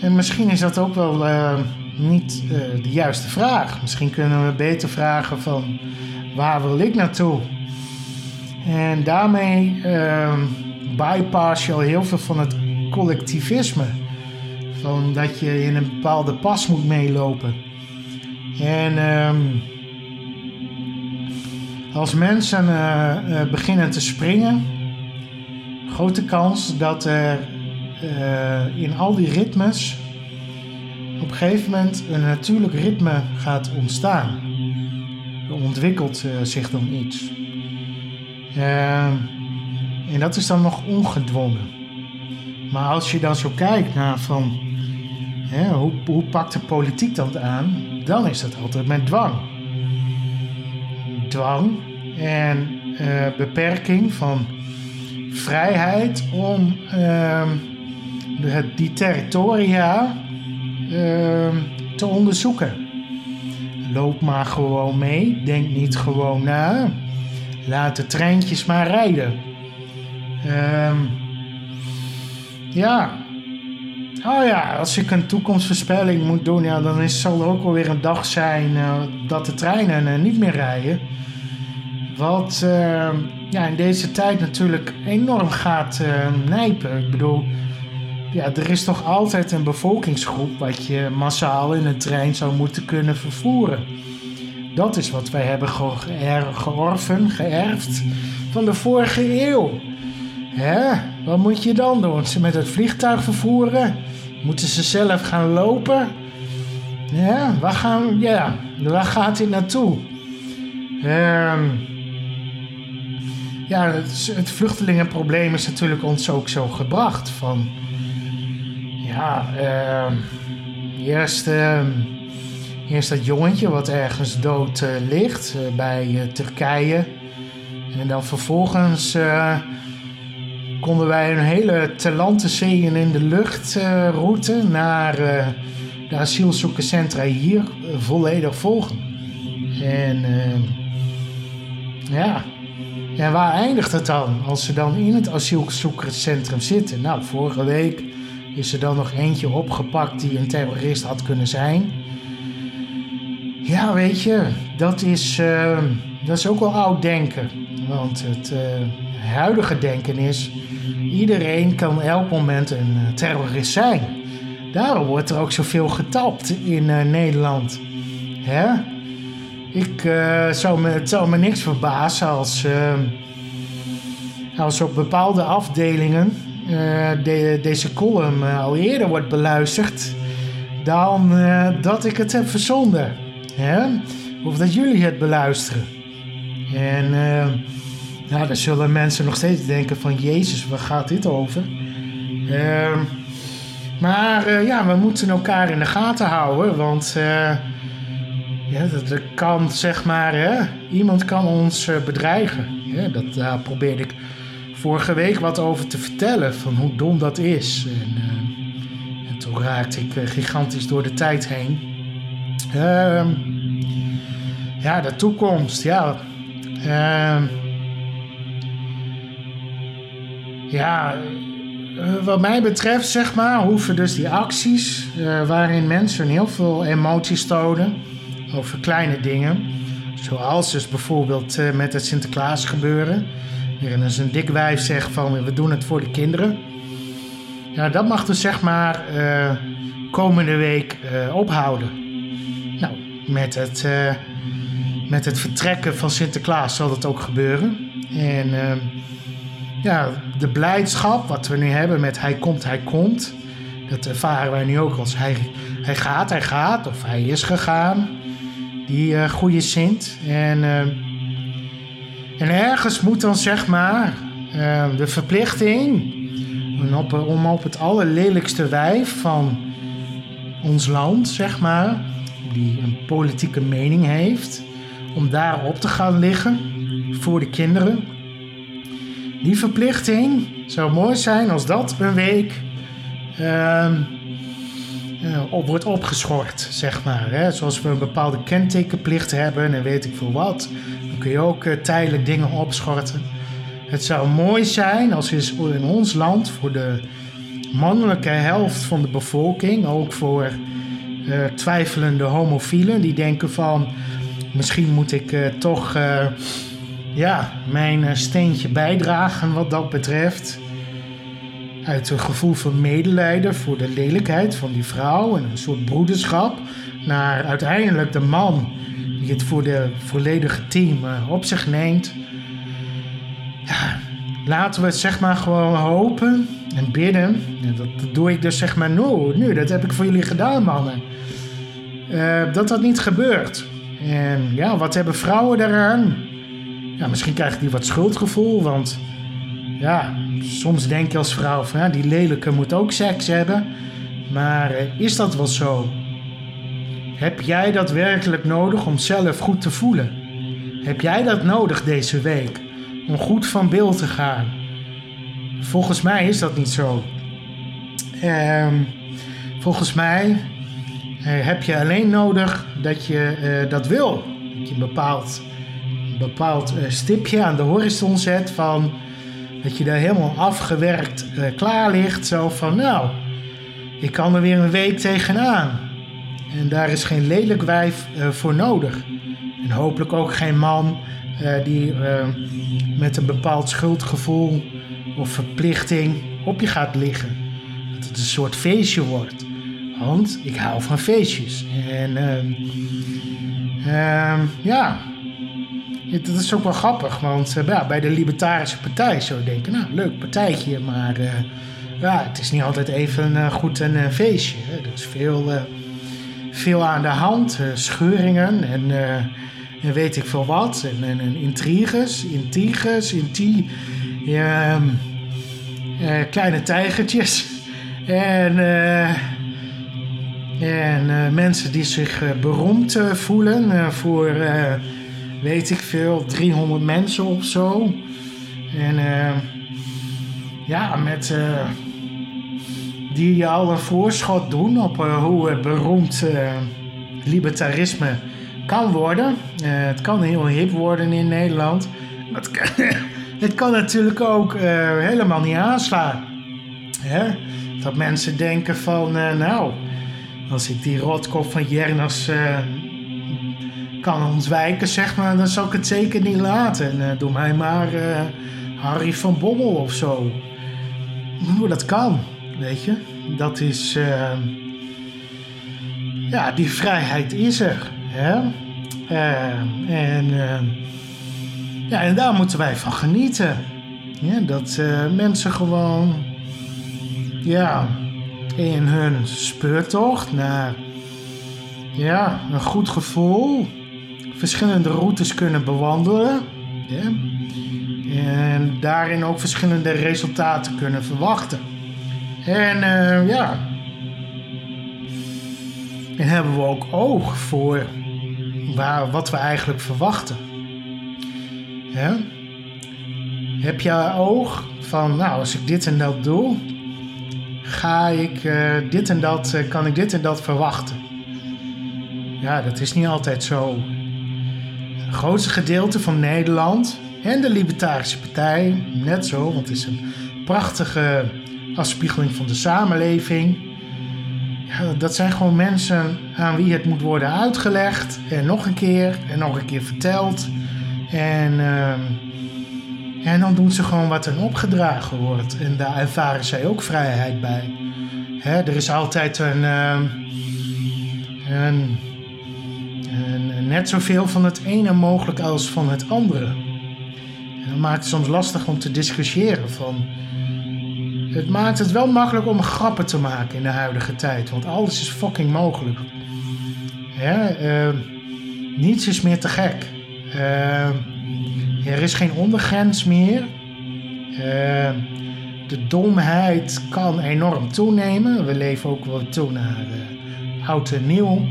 E: En misschien is dat ook wel niet de juiste vraag. Misschien kunnen we beter vragen van waar wil ik naartoe? En daarmee bypass je al heel veel van het collectivisme. Van dat je in een bepaalde pas moet meelopen. En um, als mensen uh, uh, beginnen te springen, grote kans dat er uh, in al die ritmes op een gegeven moment een natuurlijk ritme gaat ontstaan. Er ontwikkelt zich dan iets. Ehm, en dat is dan nog ongedwongen. Maar als je dan zo kijkt naar van hè, hoe, hoe pakt de politiek dat aan, dan is dat altijd met dwang. Dwang en uh, beperking van vrijheid om uh, de, die territoria uh, te onderzoeken. Loop maar gewoon mee, denk niet gewoon na. Laat de treintjes maar rijden. Um, ja. Oh ja, als ik een toekomstvoorspelling moet doen, ja, dan is, zal er ook wel weer een dag zijn uh, dat de treinen uh, niet meer rijden. Wat uh, ja, in deze tijd natuurlijk enorm gaat ehm, nijpen. Ik bedoel, ja, er is toch altijd een bevolkingsgroep wat je massaal in een trein zou moeten kunnen vervoeren. Dat is wat wij hebben georven, geërfd van de vorige eeuw. Hè? Wat moet je dan doen? Ze met het vliegtuig vervoeren? Moeten ze zelf gaan lopen? Ja, waar, gaan, ja, waar gaat dit naartoe? Ehm, ja, het, het, vluchtelingenprobleem is natuurlijk ons ook zo gebracht. Van, ja, uh, eerst, uh, eerst dat jongetje wat ergens dood uh, ligt uh, bij Turkije. En dan vervolgens konden wij een hele zeeën in de lucht route naar uh, de asielzoekerscentra hier uh, volledig volgen. En ja, en waar eindigt het dan als ze dan in het asielzoekerscentrum zitten? Nou, vorige week is er dan nog eentje opgepakt die een terrorist had kunnen zijn. Ja, weet je, dat is, dat is ook wel oud denken. Want het huidige denken is Iedereen kan elk moment een eh, terrorist zijn. Daarom wordt er ook zoveel getapt in uh, Nederland. Hè? Ik zou me, het zou me niks verbazen als, als op bepaalde afdelingen de, deze column al eerder wordt beluisterd dan dat ik het heb verzonden. Hè? Of dat jullie het beluisteren. En nou, dan zullen mensen nog steeds denken van... Jezus, waar gaat dit over? Uh, maar uh, ja, we moeten elkaar in de gaten houden. Want uh, ja, dat, zeg maar... Hè, iemand kan ons uh, bedreigen. Dat, daar probeerde ik vorige week wat over te vertellen. Van hoe dom dat is. En, en toen raakte ik gigantisch door de tijd heen. Ehm, ja, de toekomst, ja. Ehm, ja, eh, wat mij betreft, zeg maar, hoeven dus die acties eh, waarin mensen heel veel emoties tonen over kleine dingen, zoals dus bijvoorbeeld eh, met het Sinterklaas gebeuren, waarin dus een dik wijf zegt van we doen het voor de kinderen. Ja, dat mag dus zeg maar komende week ophouden. Nou, met het, met het vertrekken van Sinterklaas zal dat ook gebeuren. En ja, de blijdschap wat we nu hebben met hij komt, hij komt. Dat ervaren wij nu ook als hij, hij gaat, hij gaat of hij is gegaan. Die uh, goede Sint. En, uh, en ergens moet dan zeg maar uh, de verplichting om op, om op het allerlelijkste wijf van ons land, zeg maar, die een politieke mening heeft, om daarop te gaan liggen voor de kinderen. Die verplichting zou mooi zijn als dat een week uh, op wordt opgeschort, zeg maar. Hè? Zoals we een bepaalde kentekenplicht hebben en weet ik veel wat. Dan kun je ook uh, tijdelijk dingen opschorten. Het zou mooi zijn als in ons land voor de mannelijke helft van de bevolking, ook voor uh, twijfelende homofielen, die denken van misschien moet ik toch ja, mijn eh, steentje bijdragen wat dat betreft. Uit een gevoel van medelijden voor de lelijkheid van die vrouw en een soort broederschap. Naar uiteindelijk de man die het voor de volledige team eh, op zich neemt. Ja, laten we het zeg maar gewoon hopen en bidden. En dat, doe ik dus zeg maar nu, nu, dat heb ik voor jullie gedaan mannen. Dat dat niet gebeurt. En ja, wat hebben vrouwen daaraan? ja, misschien krijgt hij wat schuldgevoel, want ja, soms denk je als vrouw van ja, die lelijke moet ook seks hebben. Maar eh, is dat wel zo? Heb jij dat werkelijk nodig om zelf goed te voelen? Heb jij dat nodig deze week om goed van beeld te gaan? Volgens mij is dat niet zo. Ehm, volgens mij heb je alleen nodig dat je eh, dat wil. Dat je een bepaald bepaald uh, stipje aan de horizon zet van dat je daar helemaal afgewerkt klaar ligt. Zo van nou, ik kan er weer een week tegenaan. En daar is geen lelijk wijf voor nodig. En hopelijk ook geen man die met een bepaald schuldgevoel of verplichting op je gaat liggen. Dat het een soort feestje wordt. Want ik hou van feestjes. En ehm, ja, dat is ook wel grappig, want uh, ja, bij de Libertarische Partij zou je denken, nou, leuk partijtje, maar uh, ja, het is niet altijd even uh, goed een feestje. Hè. Er is veel, veel aan de hand, scheuringen en, weet ik veel wat, en, en, en intriges, intriges, inti, ehm, kleine tijgertjes en... En mensen die zich beroemd voelen voor weet ik veel, 300 mensen of zo. En ja, met die al een voorschot doen op hoe beroemd libertarisme kan worden. het kan heel hip worden in Nederland. Het kan, het kan natuurlijk ook helemaal niet aanslaan. Hè? Dat mensen denken van, nou, als ik die rotkop van Jerners kan ontwijken, zeg maar, dan zal ik het zeker niet laten. En uh, doe mij maar uh, Harry van Bommel of zo. Hoe dat kan, weet je. Dat is... Ja, die vrijheid is er. Hè? en, ja, en daar moeten wij van genieten. Ja, dat mensen gewoon... Ja, in hun speurtocht naar... Ja, een goed gevoel verschillende routes kunnen bewandelen. Ja? En daarin ook verschillende resultaten kunnen verwachten. En uh, ja. En hebben we ook oog voor waar, wat we eigenlijk verwachten. Heb je oog van, nou, als ik dit en dat doe, ga ik uh, dit en dat, uh, kan ik dit en dat verwachten. Ja, dat is niet altijd zo. het grootste gedeelte van Nederland en de Libertarische Partij, net zo, want het is een prachtige afspiegeling van de samenleving. Ja, dat zijn gewoon mensen aan wie het moet worden uitgelegd en nog een keer en nog een keer verteld. En, ehm, en dan doen ze gewoon wat hen opgedragen wordt. En daar ervaren zij ook vrijheid bij. Hè, er is altijd een, ehm, net zoveel van het ene mogelijk als van het andere. En dat maakt het soms lastig om te discussiëren van... Het maakt het wel makkelijk om grappen te maken in de huidige tijd. Want alles is fucking mogelijk. Ehm, niets is meer te gek. Ehm, er is geen ondergrens meer. Ehm, de domheid kan enorm toenemen. We leven ook wel toe naar uh, oud en nieuw.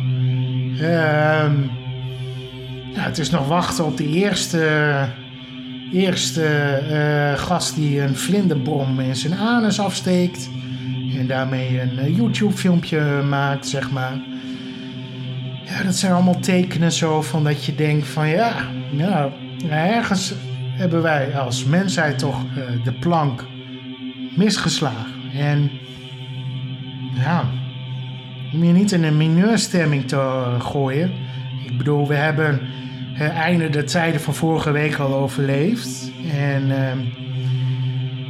E: Ehm, ja, het is nog wachten op de eerste, eerste eh, gast die een vlinderbom in zijn anus afsteekt. En daarmee een YouTube-filmpje maakt, zeg maar. Ja, dat zijn allemaal tekenen zo van dat je denkt van ja, ja ergens hebben wij als mensheid toch de plank misgeslagen. En ja, om je niet in een mineurstemming te gooien. Ik bedoel, we hebben het einde de tijden van vorige week al overleefd. En uh,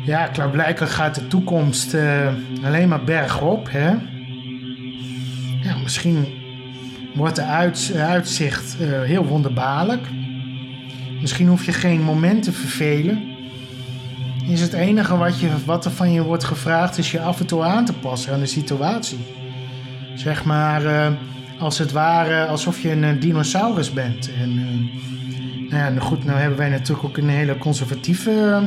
E: ja, klaarblijkelijk gaat de toekomst alleen maar bergop. Hè? Ja, misschien wordt de uit, uitzicht heel wonderbaarlijk. Misschien hoef je geen moment te vervelen is het enige wat, je, wat er van je wordt gevraagd, is je af en toe aan te passen aan de situatie. Zeg maar, uh, als het ware alsof je een dinosaurus bent. En uh, nou ja, goed, nou hebben wij natuurlijk ook een hele conservatieve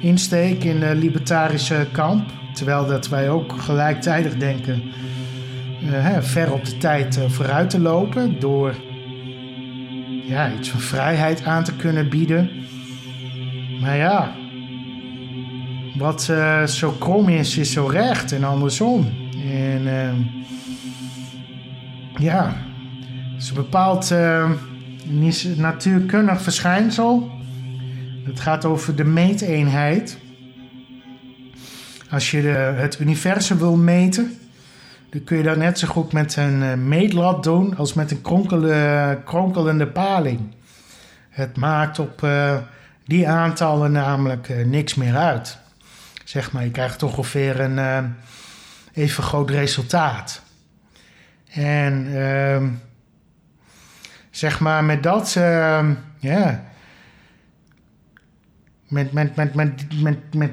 E: insteek in de libertarische kamp. Terwijl dat wij ook gelijktijdig denken ver op de tijd vooruit te lopen. Door ja, iets van vrijheid aan te kunnen bieden. Maar ja, wat uh, zo krom is, is zo recht en andersom. En uh, ja, het is een bepaald uh, natuurkundig verschijnsel. Het gaat over de meeteenheid. Als je de, het universum wil meten, dan kun je dat net zo goed met een meetlat doen als met een kronkelende paling. Het maakt op die aantallen namelijk niks meer uit zeg maar, je krijgt toch ongeveer een even groot resultaat. En uh, zeg maar, met dat, uh, ja, met, met, met, met, met, met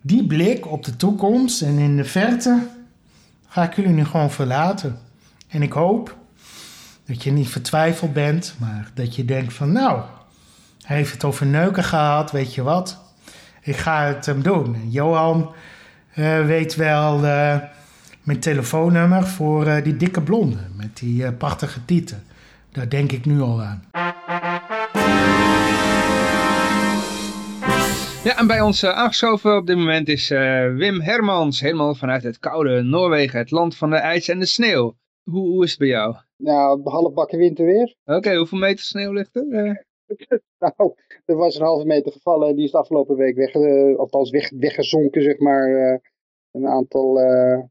E: die blik op de toekomst en in de verte, ga ik jullie nu gewoon verlaten. En ik hoop dat je niet vertwijfeld bent, maar dat je denkt van, nou, hij heeft het over neuken gehad, weet je wat ik ga het hem doen. Johan uh, weet wel uh, mijn telefoonnummer voor uh, die dikke blonde met die prachtige tieten. Daar denk ik nu al aan.
B: Ja, en bij ons aangeschoven op dit moment is Wim Hermans, helemaal vanuit het koude Noorwegen, het land van de ijs en de sneeuw. Hoe, hoe is het bij jou?
F: Nou, half bakken winterweer.
B: Oké, hoeveel meter sneeuw ligt er?
F: nou, er was een halve meter gevallen en die is de afgelopen week weg, althans weg, weggezonken, zeg maar. Een aantal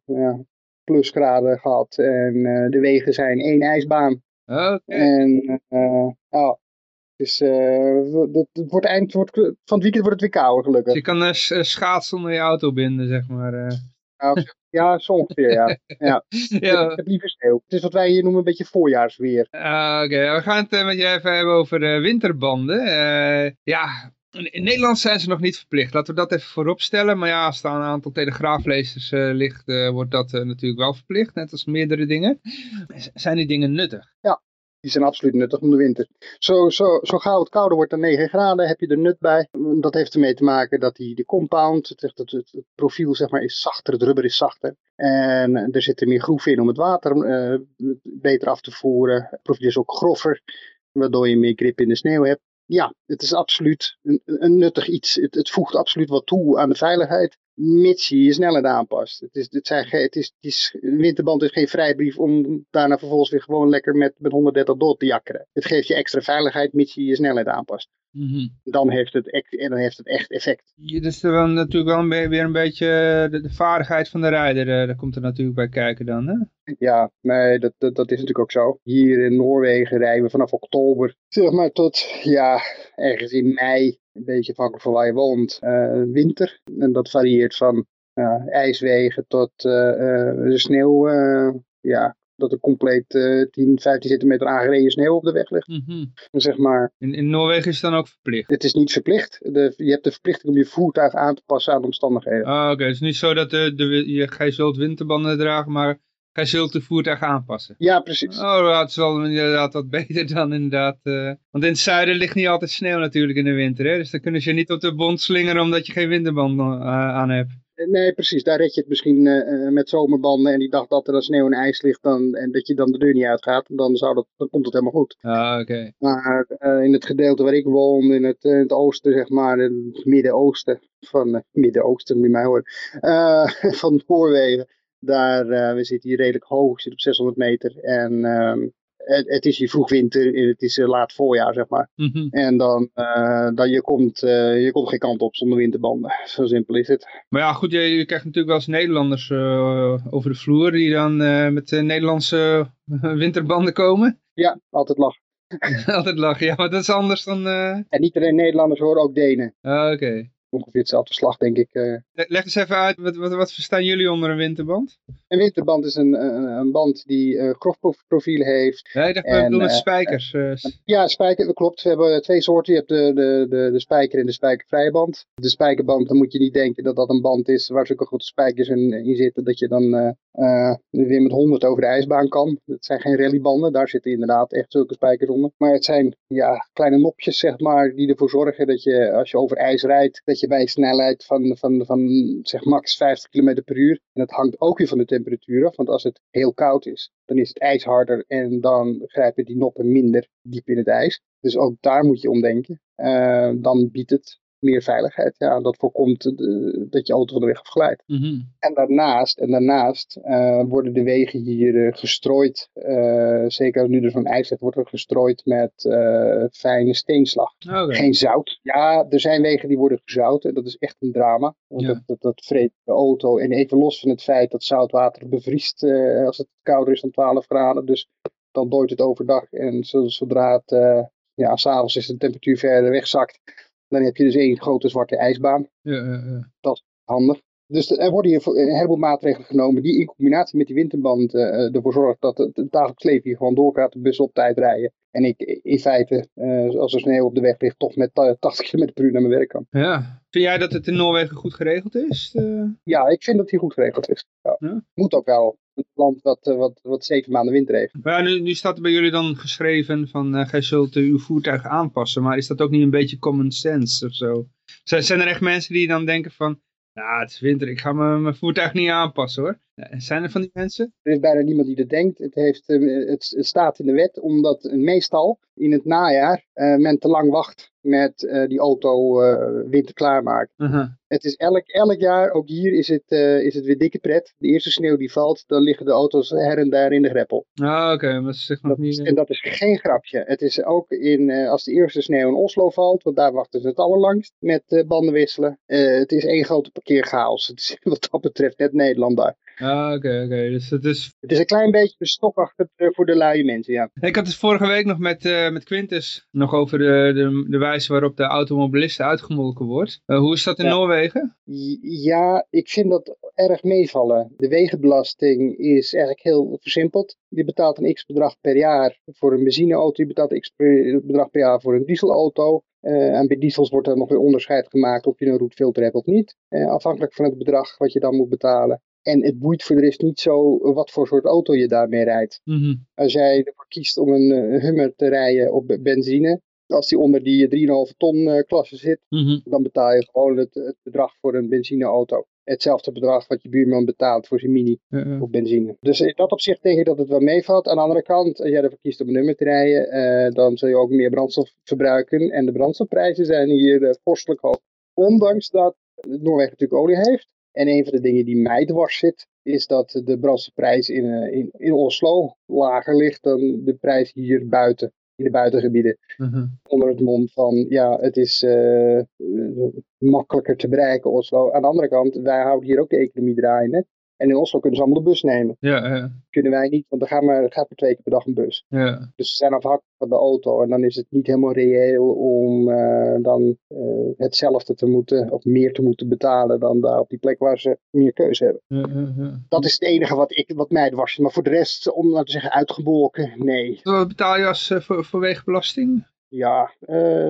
F: ja, plusgraden gehad en de wegen zijn één ijsbaan.
B: Oké.
F: En ja, dus het, het wordt eind wordt, van het weekend wordt het weer kouder gelukkig.
B: Dus je kan schaatsen onder je auto binden, zeg maar.
F: Nou, ja, zo ongeveer, ja. ja. ja. Ik heb liever sneeuw. Het is wat wij hier noemen een beetje voorjaarsweer.
B: Uh, Oké, we gaan het uh, met je even hebben over de winterbanden. Uh, ja, in Nederland zijn ze nog niet verplicht. Laten we dat even voorop stellen. Maar ja, als er een aantal telegraaflezers ligt, wordt dat natuurlijk wel verplicht. Net als meerdere dingen. Zijn die dingen nuttig?
F: Ja, die zijn absoluut nuttig om de winter. Zo, zo, zo gauw het kouder wordt dan 9 graden, heb je er nut bij. Dat heeft ermee te maken dat die, de compound, het, het, profiel zeg maar, is zachter, het rubber is zachter. En er zitten meer groeven in om het water uh, beter af te voeren. Het profiel is ook groffer, waardoor je meer grip in de sneeuw hebt. Ja, het is absoluut een, een nuttig iets. Het voegt absoluut wat toe aan de veiligheid. Mits je je snelheid aanpast. Het is, het zijn, het is, het winterband is geen vrijbrief om daarna vervolgens weer gewoon lekker met, met 130 door te jakkeren. Het geeft je extra veiligheid mits je je snelheid aanpast.
B: Mhm.
F: Dan heeft het, ec- en dan heeft het echt effect.
B: Ja, dus er wel natuurlijk wel een weer een beetje eh, de, de vaardigheid van de rijder, eh, daar komt er natuurlijk bij kijken dan. Hè?
F: Ja, nee, dat, dat, dat is natuurlijk ook zo. Hier in Noorwegen rijden we vanaf oktober, zeg maar tot, ja, ergens in mei, een beetje afhankelijk van waar je woont, eh, winter. En dat varieert van ijswegen tot de sneeuw, ja, dat er compleet eh 10, 15 centimeter aangereden sneeuw op de weg ligt.
B: Mhm.
F: Zeg maar,
B: in, in Noorwegen is het dan ook verplicht.
F: het is niet verplicht. De, je hebt de verplichting om je voertuig aan te passen aan de omstandigheden.
B: Ah, Oké, het is niet zo dat de, de, je, gij zult winterbanden dragen, maar gij zult de voertuig aanpassen.
F: Ja, precies.
B: Oh, dat is wel inderdaad wat beter dan inderdaad. eh, want in het zuiden ligt niet altijd sneeuw natuurlijk in de winter. Hè? Dus dan kunnen ze je niet op de bond slingeren omdat je geen winterband eh, aan hebt.
F: Nee, precies. Daar red je het misschien eh, eh, met zomerbanden en die dag dat er dan sneeuw en ijs ligt dan, en dat je dan de deur niet uitgaat, dan, zou dat, dan komt het helemaal goed.
B: Ah, oké.
F: Maar eh, in het gedeelte waar ik woon, in het, in het oosten, zeg maar, in het midden-oosten, van uh, midden-oosten, moet mij horen, van Noorwegen, daar, we zitten hier redelijk hoog, we zitten op 600 meter en ehm, het, het is hier vroeg winter het is eh, laat voorjaar, zeg maar.
B: Mhm.
F: En dan, eh, dan je, komt, eh, je komt geen kant op zonder winterbanden. Zo simpel is het.
B: Maar ja, goed, je, je krijgt natuurlijk wel eens Nederlanders over de vloer die dan met Nederlandse winterbanden komen.
F: Ja, altijd lachen.
B: Altijd lachen, ja, maar dat is anders dan...
F: En niet alleen Nederlanders hoor, ook Denen.
B: ah, Oké.
F: Ongeveer hetzelfde slag, denk ik. eh.
B: Le- Leg eens even uit, wat, wat, wat verstaan jullie onder een winterband?
F: Een winterband is een, een, een band die eh grofprofiel heeft.
B: Dacht, we
F: En,
B: doen met
F: eh,
B: spijkers.
F: Ja, spijker, dat klopt. We hebben twee soorten. Je hebt de, de, de, de spijker en de spijkervrije band. De spijkerband, dan moet je niet denken dat dat een band is waar zulke grote spijkers in, in zitten. Dat je dan weer met 100 over de ijsbaan kan. Het zijn geen rallybanden, daar zitten inderdaad echt zulke spijkers onder. Maar het zijn ja, kleine nopjes, zeg maar, die ervoor zorgen dat je als je over ijs rijdt, dat je bij een snelheid van, van, van zeg max 50 km per uur. En dat hangt ook weer van de temperatuur af, want als het heel koud is, dan is het ijs harder en dan grijpen die noppen minder diep in het ijs. Dus ook daar moet je om denken. Eh, dan biedt het meer veiligheid. Ja, dat voorkomt eh, dat je auto van de weg afglijdt.
B: Mhm.
F: En daarnaast, en daarnaast eh, worden de wegen hier gestrooid. eh, zeker nu er zo'n ijs ligt, wordt er gestrooid met fijne steenslag. Geen zout. Ja, er zijn wegen die worden gezout en dat is echt een drama. Want
B: Ja.
F: dat, dat, dat vreet de auto. En even los van het feit dat zoutwater bevriest als het kouder is dan 12 graden. Dus dan dooit het overdag. En zo- zodra het, ja, s'avonds is de temperatuur verder wegzakt. Dan heb je dus één grote zwarte ijsbaan.
B: Ja, ja, ja.
F: Handig. Dus er worden hier een heleboel maatregelen genomen die in combinatie met die winterband eh, ervoor zorgen dat het, het dagelijks leven hier gewoon doorgaat, de bus op tijd rijden. En ik in feite, eh, als er sneeuw op de weg ligt, toch met eh, 80 km per uur naar mijn werk kan.
B: Ja. Vind jij dat het in Noorwegen goed geregeld is?
F: Ja, ik vind dat hier goed geregeld is. Ja.
B: Ja?
F: Moet ook wel. Een land wat, eh, wat, wat zeven maanden winter heeft.
B: Ja, nu, nu staat er bij jullie dan geschreven van eh gij zult eh, uw voertuig aanpassen. Maar is dat ook niet een beetje common sense of zo? Zijn, zijn er echt mensen die dan denken van, nou het is winter, ik ga mijn voertuig niet aanpassen hoor. Zijn er van die mensen?
F: Er is bijna niemand die dat denkt. Het, heeft, eh, het, het staat in de wet omdat meestal in het najaar eh, men te lang wacht met eh, die auto winter klaarmaken. Het is elk, elk jaar, ook hier is het, is het weer dikke pret. De eerste sneeuw die valt, dan liggen de auto's her en daar in de greppel.
B: Ah, oké, maar niet...
F: en dat is geen grapje. Het is ook in, als de eerste sneeuw in Oslo valt, want daar wachten ze het allerlangst met banden wisselen. Het is één grote parkeerchaos. Het is wat dat betreft net Nederland daar.
B: Ah, oké, oké. Dus het is...
F: Het is een klein beetje een stok achter eh, voor de luie mensen, ja.
B: Ik had het vorige week nog met, eh, met Quintus nog over de, de, de wijze waarop de automobilisten uitgemolken wordt. Eh, hoe is dat in
F: Ja.
B: Noorwegen?
F: Ja, ik vind dat erg meevallen. De wegenbelasting is eigenlijk heel versimpeld. Je betaalt een x bedrag per jaar voor een benzineauto. Je betaalt een x per- bedrag per jaar voor een dieselauto. En bij diesels wordt er nog weer onderscheid gemaakt of je een roetfilter hebt of niet. Afhankelijk van het bedrag wat je dan moet betalen. En het boeit voor de rest niet zo wat voor soort auto je daarmee rijdt.
B: Mhm.
F: Als jij ervoor kiest om een eh, Hummer te rijden op be- benzine, als die onder die 3,5 ton eh, klasse zit,
B: Mhm.
F: dan betaal je gewoon het, het bedrag voor een benzineauto. Hetzelfde bedrag wat je buurman betaalt voor zijn mini
B: ja.
F: op benzine. Dus in dat opzicht denk ik dat het wel meevalt. Aan de andere kant, als jij ervoor kiest om een nummer te rijden, eh, dan zul je ook meer brandstof verbruiken. En de brandstofprijzen zijn hier eh, vorstelijk hoog. Ondanks dat Noorwegen natuurlijk olie heeft. En een van de dingen die mij dwars zit, is dat de brandstofprijs in, eh, in, in Oslo lager ligt dan de prijs hier buiten, in de buitengebieden.
B: Mhm.
F: Onder het mom van, ja, het is eh, eh, makkelijker te bereiken Oslo. Aan de andere kant, wij houden hier ook de economie draaiende. En in Oslo kunnen ze allemaal de bus nemen.
B: Ja, ja,
F: Kunnen wij niet, want er gaat maar, er gaat maar twee keer per dag een bus.
B: ja.
F: Dus ze zijn afhankelijk van de auto. En dan is het niet helemaal reëel om eh, dan eh, hetzelfde te moeten, of meer te moeten betalen dan daar op die plek waar ze meer keuze hebben.
B: ja.
F: Dat is het enige wat, ik, wat mij dwars zit. Maar voor de rest, om nou te zeggen uitgebolken, nee.
B: Wat betaal je als, eh, voor, voor wegenbelasting?
F: Ja,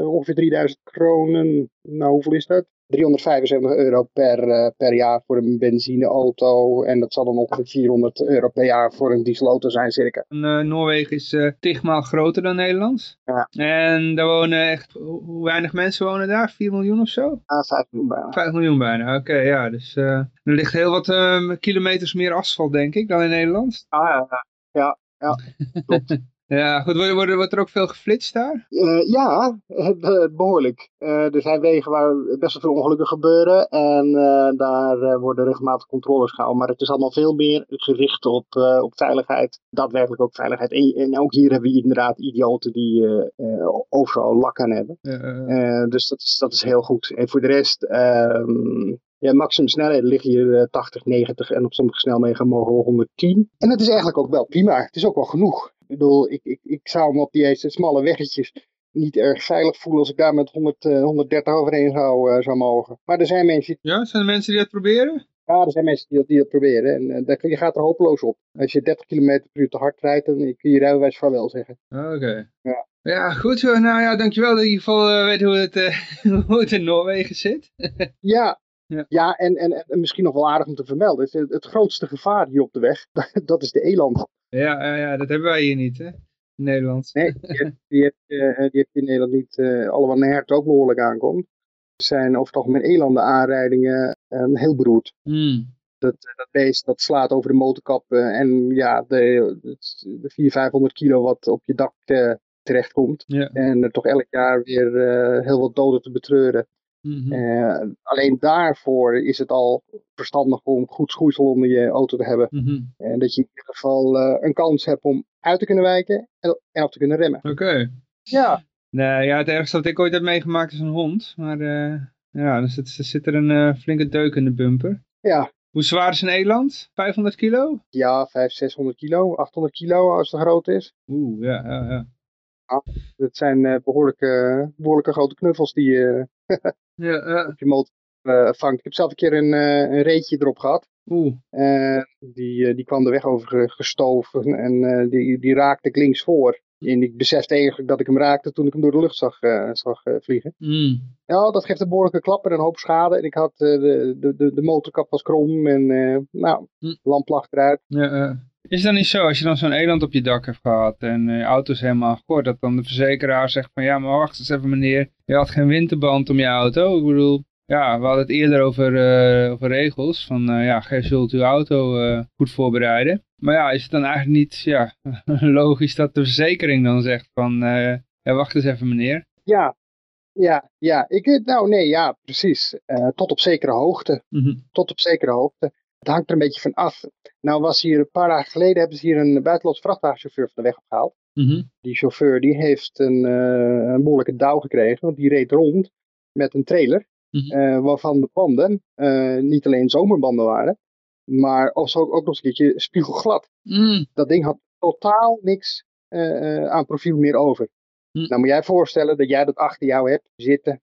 F: ongeveer 3000 kronen. Nou, hoeveel is dat? 375 euro per, eh, per jaar voor een benzineauto. En dat zal dan ongeveer 400 euro per jaar voor een dieselauto zijn, circa.
B: En, eh, Noorwegen is eh tigmaal groter dan Nederland.
F: Ja.
B: En daar wonen echt, hoe weinig mensen wonen daar? 4 miljoen of zo?
F: Ah, 5 miljoen bijna.
B: 5 miljoen bijna, oké, ja. Dus er ligt heel wat kilometers meer asfalt, denk ik, dan in Nederland.
F: Ah, ja, ja. ja, ja.
B: Ja, goed, wordt, wordt, er ook veel geflitst daar?
F: Eh, ja, eh, be- behoorlijk. Eh, er zijn wegen waar best wel veel ongelukken gebeuren en daar worden regelmatig controles gehouden. Maar het is allemaal veel meer gericht op, op veiligheid, daadwerkelijk ook veiligheid. En, en ook hier hebben we inderdaad idioten die overal lak aan hebben. Dus dat is, dat is heel goed. En voor de rest, ehm ja, maximum snelheden liggen hier eh, 80, 90 en op sommige snelwegen mogen we 110. En dat is eigenlijk ook wel prima. Het is ook wel genoeg. Ik bedoel, ik, ik, ik zou me op die eerste smalle weggetjes niet erg veilig voelen als ik daar met 100, eh, 130 overheen zou, eh, zou mogen. Maar er zijn mensen,
B: ja, zijn er mensen die dat proberen?
F: ja, er zijn mensen die, dat, die dat proberen. En eh, daar, je gaat er hopeloos op. Als je 30 km per uur te hard rijdt, dan kun je rijbewijs vaarwel zeggen.
B: Oké.
F: Ja.
B: Ja, goed. Nou ja, dankjewel dat je in ieder geval eh, weet hoe het, eh, hoe het in Noorwegen zit.
F: Ja,
B: Ja.
F: ja. en, en, en misschien nog wel aardig om te vermelden. Het, het grootste gevaar hier op de weg, dat is de eland.
B: Ja, ja, ja, dat hebben wij hier niet, hè? In Nederland.
F: Nee, die heb, die heb, eh, die heb je in Nederland niet, eh alhoewel een hert ook behoorlijk aankomt. Er zijn over het algemeen elanden aanrijdingen eh, heel beroerd.
B: Hmm.
F: Dat, eh, dat beest dat slaat over de motorkap en ja, de, de 400, 500 kilo wat op je dak terechtkomt.
B: Ja.
F: En er toch elk jaar weer heel wat doden te betreuren.
B: Mhm.
F: Eh, alleen daarvoor is het al verstandig om goed schoeisel onder je auto te hebben.
B: Mhm.
F: En dat je in ieder geval eh, een kans hebt om uit te kunnen wijken en, en op te kunnen remmen.
B: Oké.
F: Ja,
B: Nee, ja, het ergste wat ik ooit heb meegemaakt is een hond. Maar eh, ja, dus er zit er een flinke deuk in de bumper.
F: ja,
B: Hoe zwaar is een eland? 500 kilo?
F: ja 500, 600 kilo, 800 kilo als het groot is.
B: Oeh, ja, ja, ja.
F: Dat zijn eh, behoorlijke, behoorlijke grote knuffels die je
B: Ja,
F: op je motor eh, vangt. Ik heb zelf een keer een, eh, een reetje erop gehad.
B: Oeh.
F: Eh, die, eh, die kwam de weg over ge- gestoven en eh, die, die raakte ik links voor. En ik besefte eigenlijk dat ik hem raakte toen ik hem door de lucht zag, eh, zag eh, vliegen.
B: Mm.
F: Ja, dat geeft een behoorlijke klap en een hoop schade. En ik had eh, de, de, de, motorkap was krom en eh, nou,
B: Hm.
F: lamp lag eruit.
B: Ja, ja. Is het dan niet zo, als je dan zo'n eland op je dak hebt gehad en eh, je auto is helemaal gekort, dat dan de verzekeraar zegt van ja, maar wacht eens even meneer, je had geen winterband om je auto. Ik bedoel, ja, we hadden het eerder over, eh, over regels van eh, ja, gij zult uw auto goed voorbereiden. Maar ja, is het dan eigenlijk niet ja, logisch dat de verzekering dan zegt van ja, wacht eens even meneer.
F: Ja, ja, ja. Ik, nou nee, ja, precies. Tot op zekere hoogte.
B: Mhm.
F: Tot op zekere hoogte. Het hangt er een beetje van af. Nou was hier een paar dagen geleden, hebben ze hier een buitenlandse vrachtwagenchauffeur van de weg opgehaald.
B: Mhm.
F: Die chauffeur die heeft een, eh, een behoorlijke dauw gekregen, want die reed rond met een trailer.
B: Mhm.
F: eh, waarvan de banden eh, niet alleen zomerbanden waren, maar ook, ook nog eens een keertje spiegelglad.
B: Mm.
F: Dat ding had totaal niks aan profiel meer over.
B: Hm.
F: Nou moet jij voorstellen dat jij dat achter jou hebt zitten.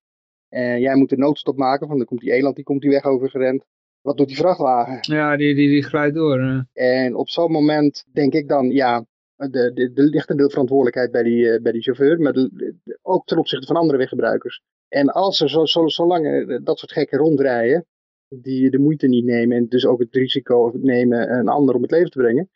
F: En jij moet de noodstop maken, want dan komt die eland die komt die weg overgerend. Wat doet die vrachtwagen?
B: Ja, die, die, die glijdt door. eh.
F: En op zo'n moment denk ik dan, ja, de, de, er ligt een deel verantwoordelijkheid bij die, eh, bij die chauffeur, maar de- de- ook ten opzichte van andere weggebruikers. En als er zo, zo, zolang er dat soort gekken rondrijden, die de moeite niet nemen en dus ook het risico nemen een ander om het leven te brengen,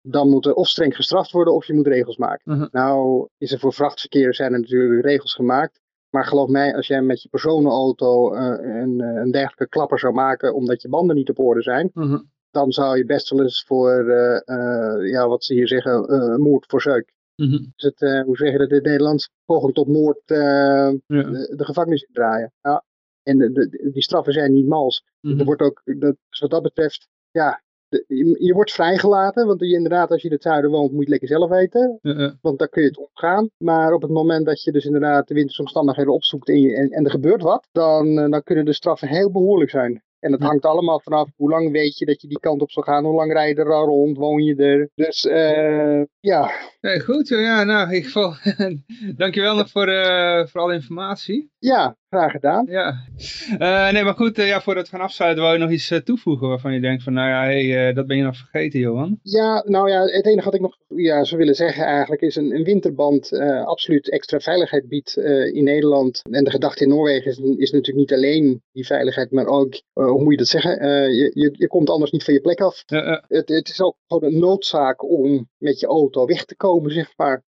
F: dan moet er of streng gestraft worden of je moet regels maken.
B: Mhm.
F: Nou is er voor vrachtverkeer zijn er natuurlijk regels gemaakt. Maar geloof mij, als jij met je personenauto eh, een, eh, een dergelijke klapper zou maken omdat je banden niet op orde zijn,
B: Mhm.
F: dan zou je best wel eens voor, eh, ja, wat ze hier zeggen, moord voor zeuk.
B: Mhm.
F: Dus het, hoe zeg je dat in het Nederlands? Poging tot moord
B: Ja.
F: de, de gevangenis draaien. Ja, En de, de- die straffen zijn niet mals.
B: Mhm.
F: Er wordt ook, dat, dus wat dat betreft, ja, je, je wordt vrijgelaten. Want je, inderdaad, als je in het zuiden woont, moet je het lekker zelf
B: ja.
F: Want dan kun je het omgaan. Maar op het moment dat je dus inderdaad de wintersomstandigheden opzoekt en, je, en, en er gebeurt wat, dan, eh, dan kunnen de straffen heel behoorlijk zijn. En dat hangt allemaal vanaf hoe lang weet je dat je die kant op zal gaan, hoe lang rij je er al rond, woon je er. Dus eh, ja,
B: Nee, goed, joh. ja, nou, in ieder geval, dankjewel nog voor, eh, voor alle informatie.
F: ja, graag gedaan.
B: Ja, Eh, nee, maar goed, eh, ja, voordat we gaan afsluiten, wou je nog iets eh, toevoegen waarvan je denkt van, nou ja, hey, dat ben je nog vergeten, Johan.
F: Ja, nou ja, het enige wat ik nog ja, zou willen zeggen eigenlijk is een, een winterband absoluut extra veiligheid biedt in Nederland. En de gedachte in Noorwegen is, is natuurlijk niet alleen die veiligheid, maar ook, hoe moet je dat zeggen, je, je, je komt anders niet van je plek af. Het, het is ook gewoon een noodzaak om met je auto weg te komen, zeg maar.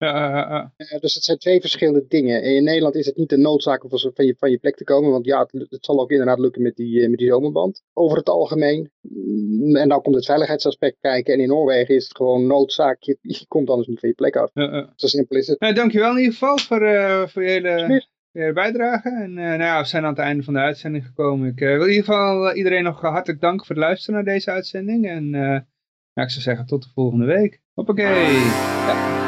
F: dus het zijn twee verschillende dingen. En in Nederland is het niet een noodzaak van je, van je plek te komen, want ja, het, het zal ook inderdaad lukken met die, eh, met die zomerband. Over het algemeen. Mm, En dan komt het veiligheidsaspect kijken. En in Noorwegen is het gewoon noodzaak. Je, je komt anders niet van je plek af.
B: ja, ja.
F: Zo simpel is het.
B: Nou, dankjewel in ieder geval voor, eh, voor je hele, je bijdrage. En eh, nou ja, we zijn aan het einde van de uitzending gekomen. Ik eh, wil in ieder geval eh, iedereen nog hartelijk danken voor het luisteren naar deze uitzending. En eh, ja, ik zou zeggen tot de volgende week. Hoppakee. Ja.